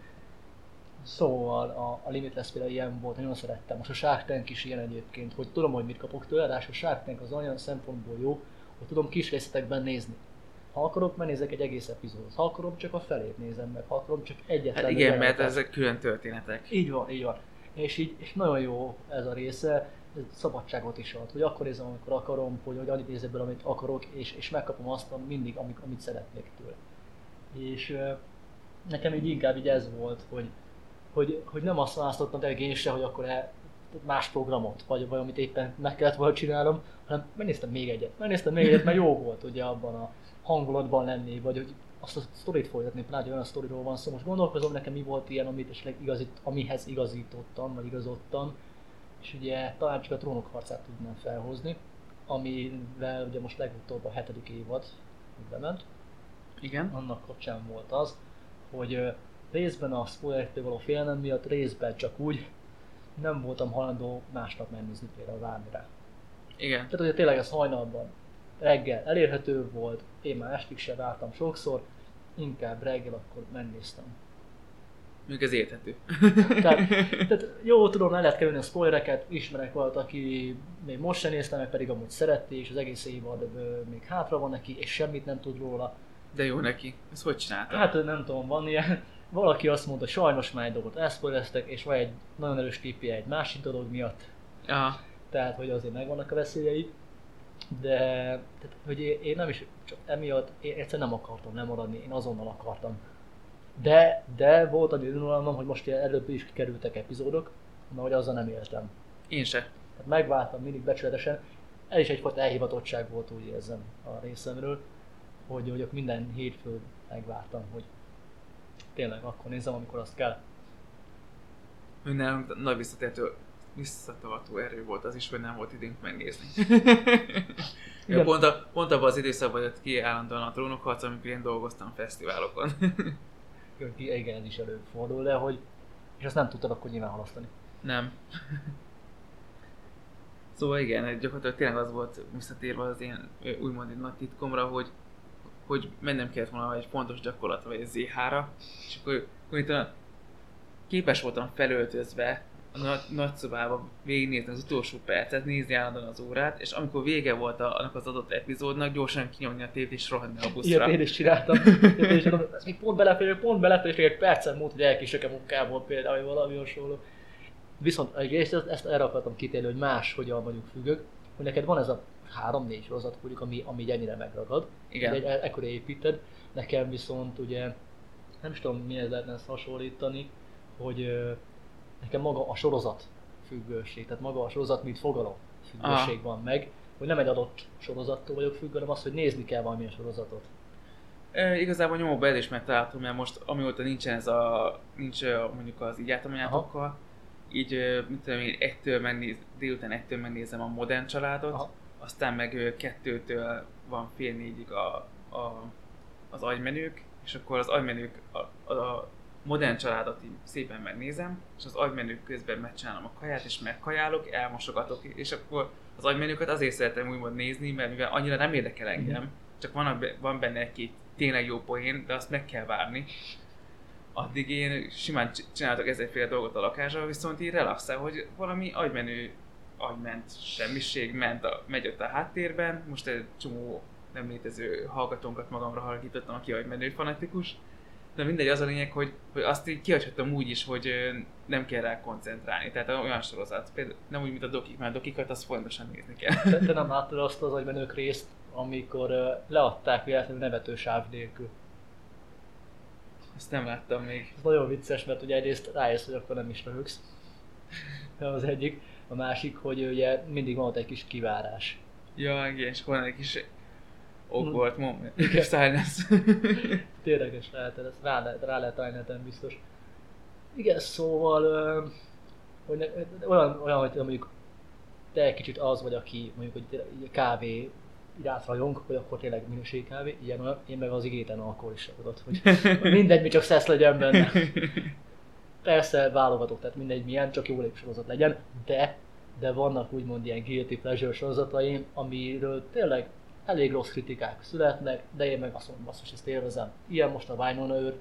Szóval a, a Limit lesz például ilyen volt, nagyon szerettem. Most a Shark Tank is ilyen egyébként, hogy tudom, hogy mit kapok tőle, de a Shark Tank az olyan szempontból jó, hogy tudom kis részletekben nézni. Ha akarok, megnézek egy egész epizódot. Ha akarom, csak a felét nézem meg. Ha akarom, csak egyetlen. Hát igen, mert ezek külön történetek. Így van, így van. És így és nagyon jó ez a része, ez szabadságot is ad, hogy akkor nézem, amikor akarom, hogy, hogy annyit nézek belőle, amit akarok, és, és megkapom azt mindig, amit, amit szeretnék tőle. És nekem így inkább így ez volt, hogy, hogy, hogy nem azt választottam se, hogy akkor el, más programot, vagy, vagy amit éppen meg kellett volna csinálnom, hanem megnéztem még egyet. Megnéztem még egyet, mert jó volt ugye abban a hangulatban lenni, vagy hogy azt a sztorit folytatni, pláne olyan sztoriról van szó. Most gondolkozom, nekem mi volt ilyen, amit esetleg igazít, amihez igazítottam, vagy igazodtam, és ugye talán csak a trónok harcát tudnám felhozni, amivel ugye most legutóbb a hetedik évad bement. Igen. Annak kapcsán volt az, hogy részben a spoilerektől való félelem miatt, részben csak úgy nem voltam hajlandó másnap megnézni például várni rá. Igen. Tehát ugye tényleg ez hajnalban reggel elérhető volt, én már estig se vártam sokszor, inkább reggel akkor megnéztem. Még ez érthető. tehát, tehát, jó, tudom, el lehet kerülni a spoilereket, ismerek valamit, aki még most sem nézte meg, pedig amúgy szerette, és az egész évad még hátra van neki, és semmit nem tud róla. De jó neki. Ezt hogy csinálta? Hát nem tudom, van ilyen. Valaki azt mondta, sajnos már egy dolgot elszpoilereztek, és van egy nagyon erős tipje egy másik dolog miatt. Aha. Tehát, hogy azért megvannak a veszélyei de tehát, hogy én, nem is, csak emiatt én egyszer nem akartam lemaradni, én azonnal akartam. De, de volt egy önuralmam, hogy most előbb is kerültek epizódok, na hogy azzal nem éltem. Én se. Tehát megváltam mindig becsületesen, ez is egyfajta elhivatottság volt, úgy érzem a részemről, hogy, hogy minden hétfőn megvártam, hogy tényleg akkor nézem, amikor azt kell. Nálunk nagy visszatértő, visszatartó erő volt az is, hogy nem volt időnk megnézni. ja, pont, a, pont abban az időszakban jött ki állandóan a trónokharc, amikor én dolgoztam fesztiválokon. Igen, ez is előfordul, de hogy... És azt nem tudtad akkor nyilván halasztani. Nem. Szóval igen, gyakorlatilag tényleg az volt visszatérve az én úgymond egy nagy titkomra, hogy, hogy mennem kellett volna egy fontos gyakorlatra, vagy egy ZH-ra, és akkor, akkor képes voltam felöltözve nagy, nagy szobába végignézni az utolsó percet, nézni állandóan az órát, és amikor vége volt a, annak az adott epizódnak, gyorsan kinyomni a tévét és rohanni a buszra. Ilyet én is csináltam. ez még pont belefér, pont belefér, és egy percet múlt, hogy elkések a munkából például, vagy valami hasonló. Viszont egyrészt ezt, ezt erre akartam kitérni, hogy más hogyan vagyunk függők, hogy neked van ez a három-négy sorozat, ami, ami ennyire megragad, Igen. egy ekkora építed, nekem viszont ugye, nem is tudom mihez lehetne ezt hasonlítani, hogy nekem maga a sorozat függőség, tehát maga a sorozat, mint fogalom függőség ah. van meg, hogy nem egy adott sorozattól vagyok függő, hanem az, hogy nézni kell valamilyen sorozatot. E, igazából nyomóba el is megtaláltam, mert most amióta nincsen ez a, nincs mondjuk az így átamanyátokkal, így, mit tudom én, ettől megnéz, délután ettől megnézem a modern családot, Aha. aztán meg kettőtől van fél négyig a, a, az agymenők, és akkor az agymenők, a, a modern családot így szépen megnézem, és az agymenők közben megcsinálom a kaját, és megkajálok, elmosogatok, és akkor az agymenőket azért szeretem úgymond nézni, mert mivel annyira nem érdekel engem, csak van, van benne egy-két tényleg jó poén, de azt meg kell várni, addig én simán csináltak ezerféle dolgot a lakásra, viszont így relaxál, hogy valami agymenő agyment, semmiség ment a, megy ott a háttérben, most egy csomó nem létező hallgatónkat magamra halkítottam, aki agymenő fanatikus, de mindegy, az a lényeg, hogy, hogy azt így kihagyhatom úgy is, hogy nem kell rá koncentrálni. Tehát olyan sorozat, például nem úgy, mint a dokik, mert a dokikat azt folyamatosan nézni kell. Te, te nem láttad azt az agymenők részt, amikor leadták véletlenül nevető sáv nélkül. Ezt nem láttam még. Ez nagyon vicces, mert ugye egyrészt rájössz, hogy akkor nem is röhögsz. az egyik. A másik, hogy ugye mindig van ott egy kis kivárás. Ja, igen, és van egy kis awkward moment. Silence. Tényleges lehet, rá, lehet, rá lehet állni biztos. Igen, szóval hogy ne, olyan, olyan, hogy mondjuk te egy kicsit az vagy, aki mondjuk, hogy kávé iránt rajong, hogy akkor tényleg minőségi kávé, ilyen olyan, én meg az igétlen alkohol is tudod, hogy mindegy, mi csak szesz legyen benne. Persze válogatok, tehát mindegy milyen, csak jó sorozat legyen, de, de vannak úgymond ilyen guilty pleasure sorozataim, amiről tényleg elég rossz kritikák születnek, de én meg azt mondom, basszus, ezt élvezem. Ilyen most a Winona Earp,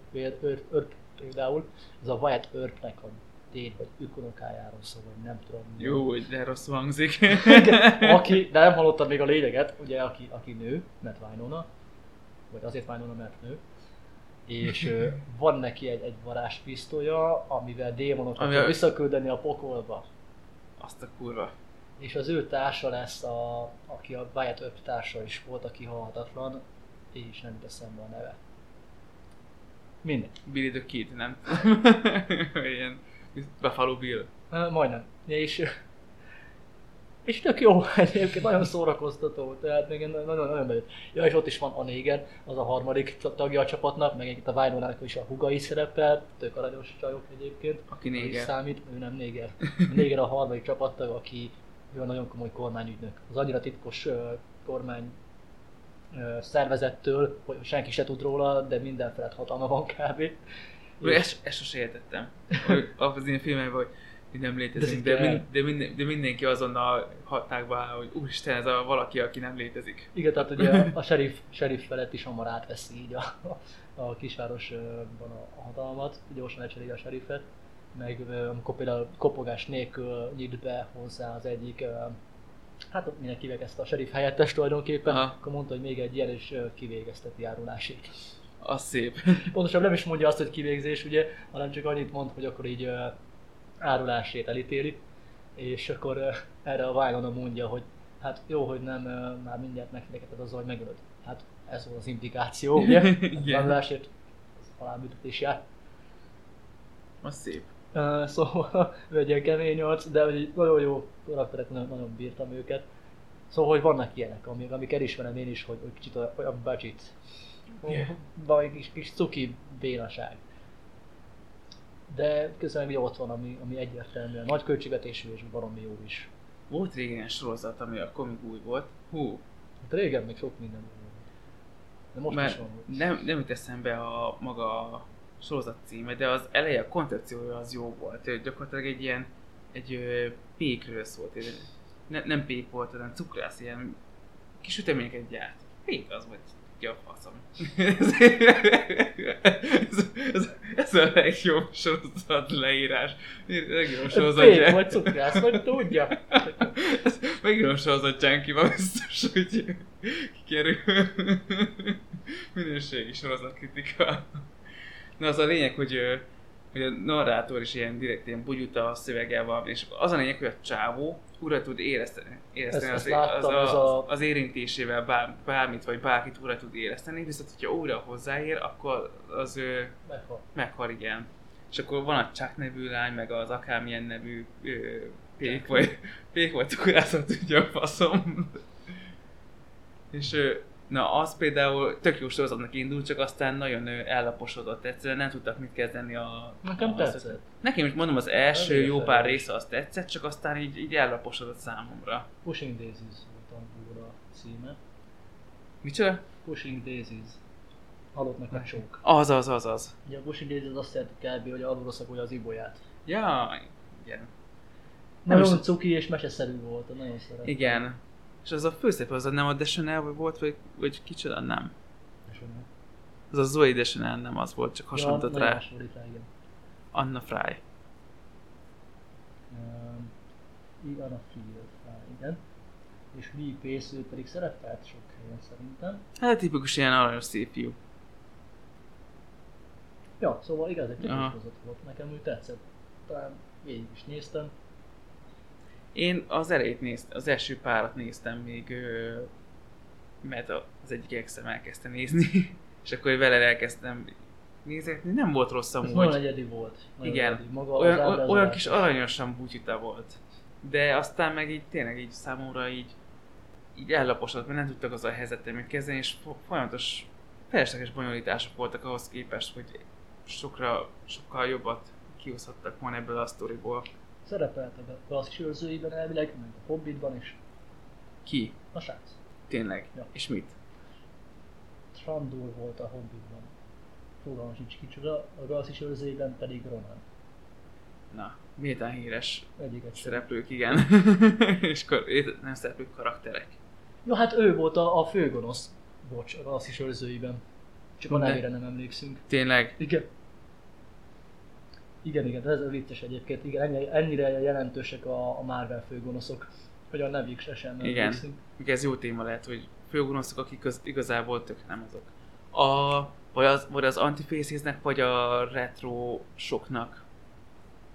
például, ez a Wyatt Earpnek a déd vagy ükunokájáról szól, vagy nem tudom. Jó, hogy de rossz hangzik. aki, de nem hallottad még a lényeget, ugye aki, aki nő, mert Winona, vagy azért Winona, mert nő, és van neki egy, egy varázspisztolya, amivel démonokat Ami a... visszaküldeni a pokolba. Azt a kurva és az ő társa lesz, a, aki a Wyatt Earp társa is volt, aki halhatatlan, és nem teszem a neve. Mindegy. Billy the Kid, nem? Ilyen Buffalo Bill. Majdnem. És, és tök jó, egyébként nagyon szórakoztató, tehát még nagyon-nagyon bejött. Ja, és ott is van a néger, az a harmadik tagja a csapatnak, meg itt a Vájnónának is a hugai szerepel, tök aranyos csajok egyébként. Aki néger. Számít, ő nem néger. A néger a harmadik csapattag, aki ő a nagyon komoly kormányügynök. Az annyira titkos kormány szervezettől, hogy senki se tud róla, de minden felett hatalma van kb. És... Ezt, ezt sose értettem. Az ilyen filmekben, hogy mi nem létezünk, de, de, mind, de, minden, de mindenki azonnal hatákba áll, hogy úristen, ez a valaki, aki nem létezik. Igen, tehát ugye a sheriff, sheriff felett is hamar átveszi így a, a kisvárosban a hatalmat, gyorsan lecseréli a sheriffet meg amikor például kopogás nélkül nyit be hozzá az egyik, hát mindenki ezt a sheriff helyettes tulajdonképpen, Aha. akkor mondta, hogy még egy ilyen, és kivégezteti járulásét. Az szép. Pontosabb nem is mondja azt, hogy kivégzés, ugye, hanem csak annyit mond, hogy akkor így árulásét elítéli, és akkor erre a Vylona mondja, hogy hát jó, hogy nem már mindjárt megfedeketed azzal, hogy megölöd. Hát ez volt az implikáció, ugye? Igen. Árulásért halálbüntetés jár. Az szép. Uh, szóval egy ilyen kemény arc, de egy nagyon jó karakterek, nagyon, nagyon bírtam őket. Szóval, hogy vannak ilyenek, amik, amik elismerem én is, hogy, hogy kicsit a, a budget. Yeah. Vagy kis, kis cuki bénaság. De közben ugye ott van, ami, ami egyértelműen nagy költségvetésű és baromi jó is. Volt régen ilyen sorozat, ami a Comic új volt. Hú, Hát régen még sok minden volt. De most is mert van. nem, nem jut eszembe a maga sorozat címe, de az eleje, a koncepciója az jó volt. Gyakorlatilag egy ilyen, egy ö, pékről szólt. Egy, ne, nem pék volt, hanem cukrász, ilyen kis üteményeket gyárt. Pék az volt. Ja, faszom. ez, ez, ez, ez, a legjobb sorozat leírás. Legjobb sorozat. Pék vagy cukrász, vagy tudja. Ez megírom sorozat Junkie-ba biztos, hogy kikerül. Minőségi sorozat kritika. Na az a lényeg, hogy, hogy a narrátor is ilyen direkt ilyen bugyuta a szöveggel van, és az a lényeg, hogy a csávó újra tud érezteni, érezteni Ezt- az, ezt az, láttam, a, ez a- az érintésével bár, bármit vagy bárkit újra tud érezteni, viszont hogyha újra hozzáér, akkor az ő Meghal. meghal, igen. És akkor van a Chuck nevű lány, meg az akármilyen nevű ö, pék, vagy pék vagy cukrászat, tudja a faszom. És na, az például tök jó sorozatnak indult, csak aztán nagyon ellaposodott. Egyszerűen nem tudtak mit kezdeni a... Nekem a, tetszett. Nekem is mondom, az első Elég jó pár érdekes. része az tetszett, csak aztán így, így ellaposodott számomra. Pushing Daisies volt a címe. Micsoda? Pushing Daisies. Halottnak a csók. Az, az, az, az. Ugye a Pushing Daisies azt jelenti kb. hogy alulra szakolja az ibolyát. Ja, igen. Nagyon most- cuki és meseszerű volt, nagyon szeretem. Igen. És az a főszereplő, az a nem a Deschanel volt, vagy, vagy kicsoda, nem. Deschanel. Az a Zoe Deschanel nem az volt, csak hasonlított nagyon rá. hasonlít rá, igen. Anna Fry. Um, Anna Field, igen. És V. Pace, ő pedig szerepelt sok helyen szerintem. Hát tipikus ilyen aranyos szép fiú. Ja, szóval igaz, egy sorozat volt, nekem ő tetszett. Talán végig is néztem. Én az elejét néztem, az első párat néztem még, mert az egyik exem elkezdte nézni, és akkor vele elkezdtem nézni, nem volt rossz Ez amúgy. nagyon egyedi volt. Nagyon Igen. Egyedi. Maga olyan, olyan, kis aranyosan butyita volt. De aztán meg így tényleg így számomra így, így ellaposodott, mert nem tudtak az a helyzettel mit kezdeni, és fo- folyamatos felesleges bonyolítások voltak ahhoz képest, hogy sokra, sokkal jobbat kihozhattak volna ebből a sztoriból. Szerepelt a klasszis őrzőiben elvileg, meg a Hobbitban is. Ki? A srác. Tényleg? Ja. És mit? Trandor volt a Hobbitban. Fogalmam sincs kicsoda, a klasszis őrzőiben pedig Ronan. Na, méltán híres Egyik egy szereplők, igen. és kar- nem szereplők, karakterek. Jó, hát ő volt a, a főgonosz. Bocs, a klasszis őrzőiben. Csak a nevére nem emlékszünk. Tényleg? Igen. Igen, igen, ez a vicces egyébként. Igen, ennyi, ennyire jelentősek a, a Marvel főgonoszok, hogy a nevük se sem Igen. emlékszünk. Ugye ez jó téma lehet, hogy főgonoszok, akik köz, igazából tök nem azok. A, vagy az, vagy az antifacesnek, vagy a retro soknak.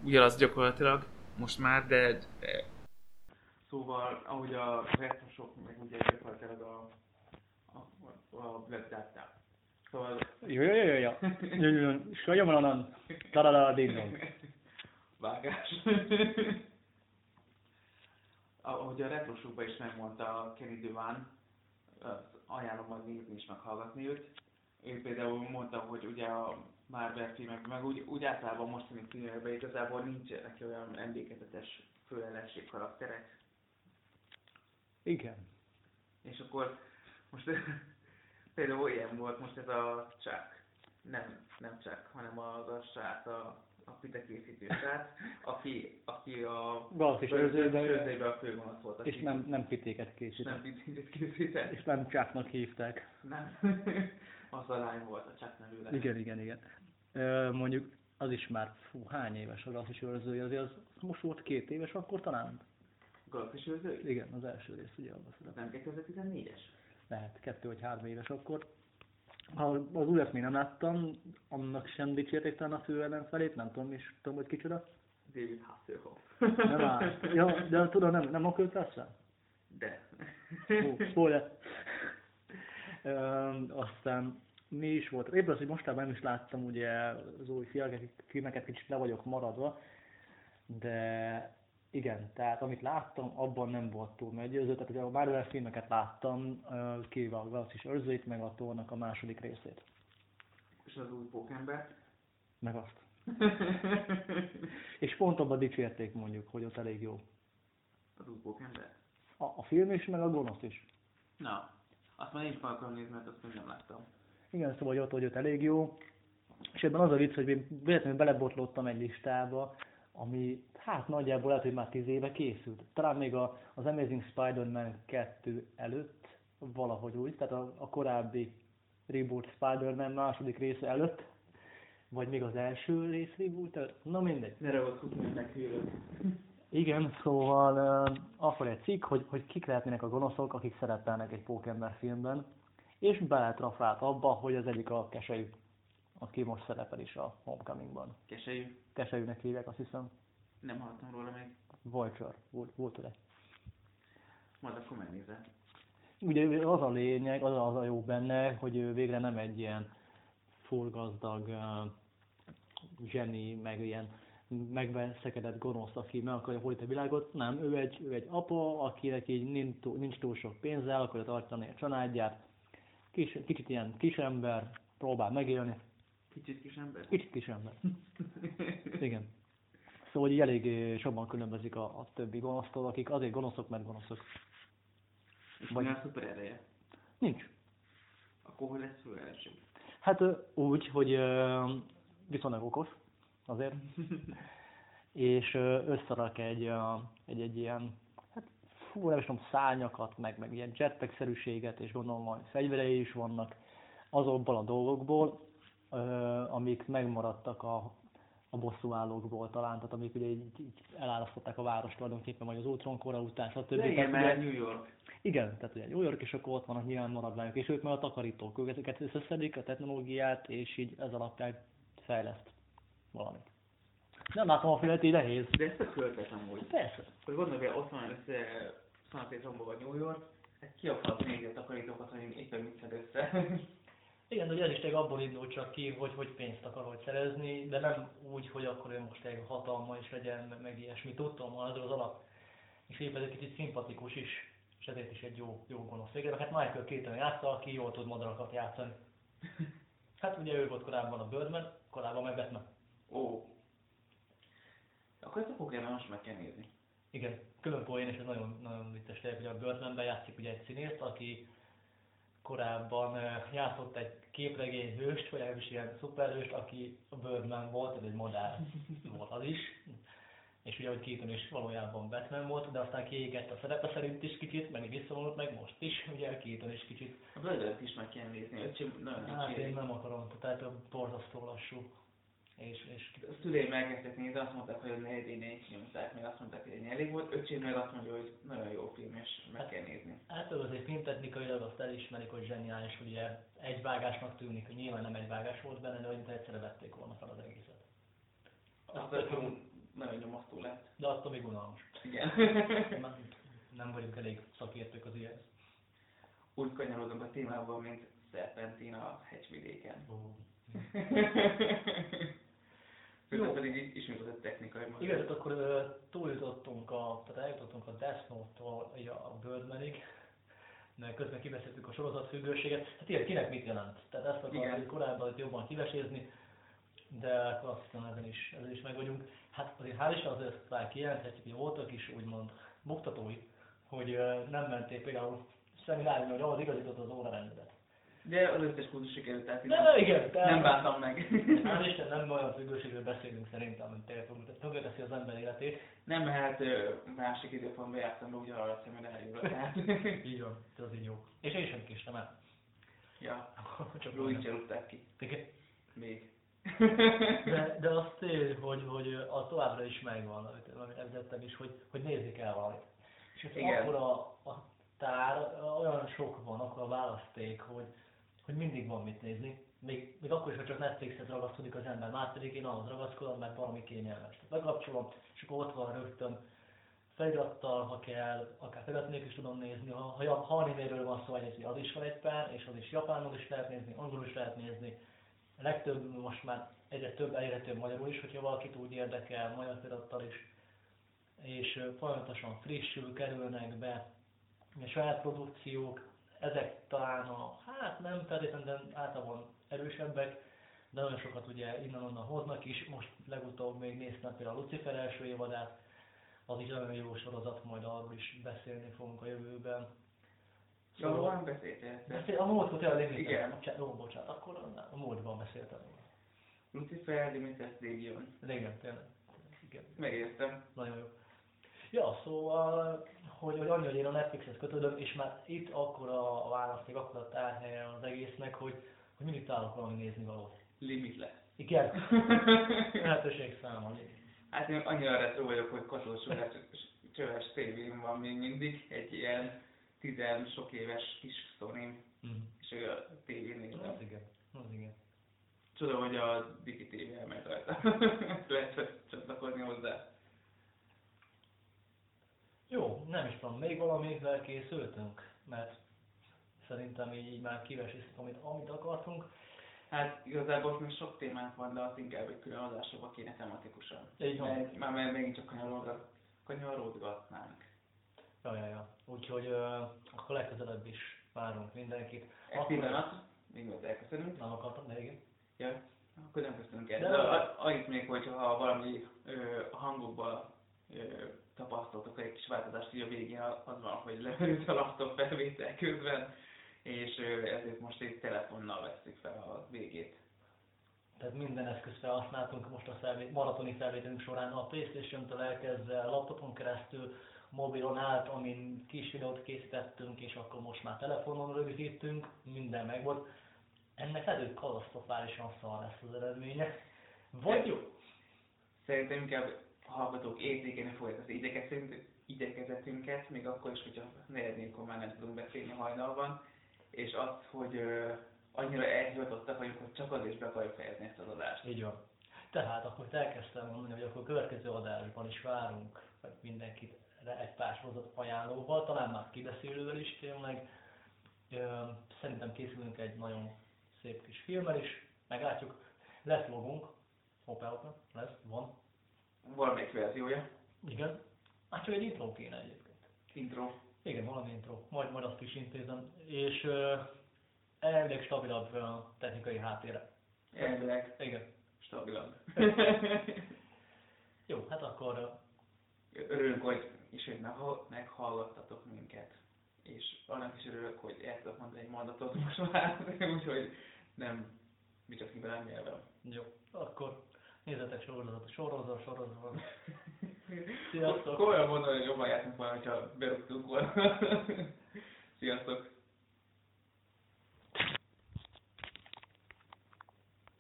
Ugyanaz gyakorlatilag, most már, de, de... Szóval, ahogy a retro sok, meg ugye gyakorlatilag a, a, a Data. Szóval... Jó, jó, jó, jó, jó. Jó, jó, jó. Sajamanan, tarara, ding Vágás. Ahogy a retrosokban is megmondta a Kenny Duvan, ajánlom majd nézni és meghallgatni őt. Ő például mondta, hogy ugye a Marvel filmek, meg úgy, úgy általában mostani filmekben igazából nincsenek olyan emlékezetes főellenség karakterek. Igen. És akkor most például ilyen volt most ez a Chuck. Nem, nem Chuck, hanem az a srác, a, a pite készítő srác, aki, aki a őrzőben, őrzőben a főgonosz volt. aki- és nem, nem pitéket és készített. nem pitét készített. És nem Chucknak hívták. Nem. az a lány volt, a Chuck nevű lány. Igen, igen, igen. Ö, mondjuk az is már, fú, hány éves a Galaxis őrzője, azért az most volt két éves akkor talán? Galaxis őrző? Igen, az első rész ugye abban szerepel. Nem 2014-es? Lehet, kettő vagy három éves akkor. Ha az újat még nem láttam, annak sem dicsérték talán a fő ellenfelét, nem tudom is, tudom, hogy kicsoda. David Hasselhoff. Nem áll. Ja, de tudom, nem, nem a rá? De. Ó, spoiler. Aztán mi is volt? Éppen az, hogy mostában nem is láttam ugye az új fiak- filmeket, kicsit le vagyok maradva, de Igen, tehát amit láttam, abban nem volt túl meggyőző. Tehát ugye a Marvel filmeket láttam, kivéve a Galaxis őrzőit, meg a Tornak a második részét. És az új pókember. Meg azt. És pont abban dicsérték mondjuk, hogy ott elég jó. az új pókember. A, a film is, meg a gonosz is. Na, azt már én is meg akarom nézni, mert azt még nem láttam. Igen, szóval hogy ott, hogy ott elég jó. És ebben az a vicc, hogy én véletlenül belebotlottam egy listába, ami hát nagyjából lehet, hogy már tíz éve készült. Talán még a, az Amazing Spider-Man 2 előtt, valahogy úgy, tehát a, a korábbi reboot Spider-Man második része előtt, vagy még az első rész reboot előtt, na mindegy. Ne hogy meghűlök. Igen, szóval uh, akkor egy cikk, hogy, hogy kik lehetnének a gonoszok, akik szerepelnek egy Pókember filmben, és beletrafált abba, hogy az egyik a keselyű, aki most szerepel is a Homecomingban. Keselyű. Keselyűnek hívják, azt hiszem. Nem hallottam róla még. Vulture, volt, volt ugye. Majd akkor megnézem. Ugye az a lényeg, az a, az a jó benne, hogy ő végre nem egy ilyen full gazdag uh, zseni, meg ilyen megveszekedett gonosz, aki meg akarja fordítani a világot. Nem, ő egy, ő egy apa, akinek így nincs túl, nincs túl sok pénze, akarja tartani a családját. Kis, kicsit ilyen kisember, próbál megélni. Kicsit kis ember. Kicsit kisember. Igen. Szóval így elég sokan különbözik a, a többi gonosztól, akik azért gonoszok, mert gonoszok. És Vagy- mi a szuper ereje? Nincs. Akkor hogy lesz első? Hát úgy, hogy viszonylag okos, azért, és összerak egy, egy, egy ilyen, hát fú, nem is tudom, szárnyakat, meg, meg ilyen jetpack-szerűséget, és gondolom, hogy fegyverei is vannak azokból a dolgokból, amik megmaradtak a, a bosszúállókból talán, tehát amik ugye így, így elárasztották a várost tulajdonképpen, vagy az Ultron kora után, stb. De igen, mert New York. igen, tehát ugye New York, és akkor ott vannak nyilván maradványok, és ők meg a takarítók, ők ezeket összeszedik, a technológiát, és így ez alapján fejleszt valamit. Nem látom a filmet, így nehéz. De ezt tök ötlet amúgy. Persze. Hogy gondolj bele, ott van össze Szanaszétromba vagy New York, hát ki akarsz nézni a takarítókat, hogy éppen mit szed össze. Igen, hogy ez is tényleg abból indul csak ki, hogy, hogy pénzt akar hogy szerezni, de nem úgy, hogy akkor ő most egy hatalma is legyen, meg, ilyesmi. Tudtam, van az az alap. És éppen egy kicsit szimpatikus is, és ezért is egy jó, jó gonosz végre. Hát Michael Keaton játsza, aki jól tud madarakat játszani. Hát ugye ő volt korábban a Birdman, korábban meg Batman. Ó. Akkor ezt a Pokémon most meg kell nézni. Igen, külön poén, és ez nagyon, nagyon vicces tényleg, hogy a Birdmanben játszik ugye egy színészt, aki korábban játszott egy képregény hőst, vagy legalábbis ilyen szuperhőst, aki a Birdman volt, ez egy madár volt az is. És ugye, hogy Keaton is valójában Batman volt, de aztán kiégett a szerepe szerint is kicsit, meg visszavonult meg most is, ugye Keaton is kicsit. A Birdelt is meg kell nézni, öcsém nagyon Hát én nem akarom, tehát borzasztó lassú. És, és A szüleim elkezdtek nézni, azt mondták, hogy a negyedénél is nyomták, meg azt mondták, hogy ennyi elég volt. Öcsém meg azt mondja, hogy nagyon jó film, és meg kell nézni. Hát ő azért filmtechnikailag azt elismerik, hogy zseniális, ugye egy vágásnak tűnik, hogy nyilván nem egy vágás volt benne, de hogy egyszerre vették volna fel az egészet. Azt a film nagyon nyomasztó lett. De attól még unalmas. Igen. Nem, nem vagyunk elég szakértők az ilyenhez. Úgy kanyarodunk a témában, mint Serpentin a hegyvidéken. Ó. Közben Jó. pedig ismét a technikai maga. Igen, tehát akkor ö, túljutottunk a, tehát eljutottunk a Death Note-tól a Birdmanig, de közben kibeszéltük a sorozatfüggőséget. Hát ilyen, kinek mit jelent? Tehát ezt akarjuk korábban jobban kivesézni, de akkor azt hiszem ezen is, ezen is meg vagyunk. Hát azért hál' Isten azért már kijelenthetjük, hogy voltak is úgymond buktatói, hogy ö, nem menték például szemináriumra, hogy ahhoz igazított az órarendedet. De az összes kurzus sikerült de igen, tehát- Nem bántam meg. Hál' Isten nem olyan függőségről beszélünk szerintem, mint tényleg tönkreteszi az ember életét. Nem, ö, másik időpontban jártam be ugyanarra a szemináriumra, tehát. Így van, ez az így jó. És én sem késtem el. ja, Csak Luigi rúgták ki. Igen. Még. De, de az tény, hogy, hogy az továbbra is megvan, amit, említettem is, hogy, hogy nézni kell valamit. És akkor a, a tár, olyan sok van, akkor a választék, hogy, hogy mindig van mit nézni. Még, még akkor is, ha csak Netflixhez ragaszkodik az ember, már pedig én ahhoz ragaszkodom, mert valami kényelmes. Tehát és akkor ott van rögtön felirattal, ha kell, akár felirat nélkül is tudom nézni. Ha, ha, ha animéről van szó, hogy az is van egy pár, és az is japánul is lehet nézni, angolul is lehet nézni. A legtöbb most már egyre több, több magyarul is, hogyha valakit úgy érdekel, magyar felirattal is. és folyamatosan frissül, kerülnek be a saját produkciók, ezek talán a, hát nem feltétlenül, de általában erősebbek, de nagyon sokat ugye innen-onnan hoznak is. Most legutóbb még néztem például a Lucifer első évadát, az is nagyon jó sorozat, majd arról is beszélni fogunk a jövőben. Szóval van beszéltél. Beszél, a múltkor tényleg. Igen. Jó, bocsánat, akkor a, múltban beszéltem. Lucifer Limited Legion. Igen, tényleg. Igen. Megértem. Nagyon jó. Ja, szóval, hogy, hogy annyi, hogy én a Netflixhez kötődöm, és már itt akkor a választék, akkor a tárhelye az egésznek, hogy, hogy mindig találok valami nézni valót. Limitless. Igen, lehetőség számol. Hát én annyira retro vagyok, hogy katolcsövés csöves tévém van még mindig, egy ilyen tizen sok éves kis sony Mm. és ő a tévén nézem. Az igen, az igen. Csoda, hogy a Digi TV elmegy rajta. Lehet csatlakozni hozzá. Jó, nem is tudom, még valamivel készültünk, mert szerintem így, így már kivesíztük, amit, amit akartunk. Hát igazából még sok témánk van, de azt inkább egy külön adásokba kéne tematikusan. Így van. Mert már mert megint csak kanyarodgat, kanyarodgatnánk. Ja, ja, ja. Úgyhogy uh, akkor legközelebb is várunk mindenkit. Egy pillanat, még mielőtt elköszönünk. Nem akartam, de igen. Ja, akkor nem köszönünk el. De- De a- annyit még, hogy ha valami ö, a hangokban ö, tapasztaltok egy kis változást, így a végén az van, hogy lemerült a laptop felvétel közben, és ezért most egy telefonnal veszük fel a végét. Tehát minden eszközt felhasználtunk most a felvét, maratoni felvételünk során, a Playstation-től elkezdve laptopon keresztül, mobilon át, amin kis videót készítettünk, és akkor most már telefonon rögzítünk, minden megvolt. Ennek lehet, hogy katasztrofálisan szar lesz az eredménye. Vagy jó. Szerintem inkább a hallgatók értékelni fogják az igyekezetünk- igyekezetünket, még akkor is, hogyha negyednékor már nem tudunk beszélni hajnalban, és azt, hogy ö, annyira elhivatottak vagyunk, hogy csak azért is be akarjuk fejezni ezt az adást. Így van. Tehát akkor elkezdtem mondani, hogy akkor a következő adásban is várunk mindenkit egy pár sorozat ajánlóval, talán már kibeszélővel is tényleg. Ö, Szerintem készülünk egy nagyon szép kis filmmel is, meglátjuk. Lesz logunk, hoppá, hoppá, lesz, van. Valamelyik verziója, Igen. Hát csak egy intro kéne egyébként. intro. Igen, valami intro. Majd, majd azt is intézem. És ö, elvileg stabilabb ö, technikai háttérre. Elvileg Igen. stabilabb. Jó, hát akkor ö, Örülünk, hogy ismét megha- meghallgattatok minket. És annak is örülök, hogy el tudok mondani egy mondatot most már, úgyhogy nem mi csak nem nyelvem. Jó, akkor nézzetek sorozat, sorozat, sorozat. Sziasztok! Komolyan mondom, hogy jobban jártunk volna, hogyha berúgtunk volna. Sziasztok!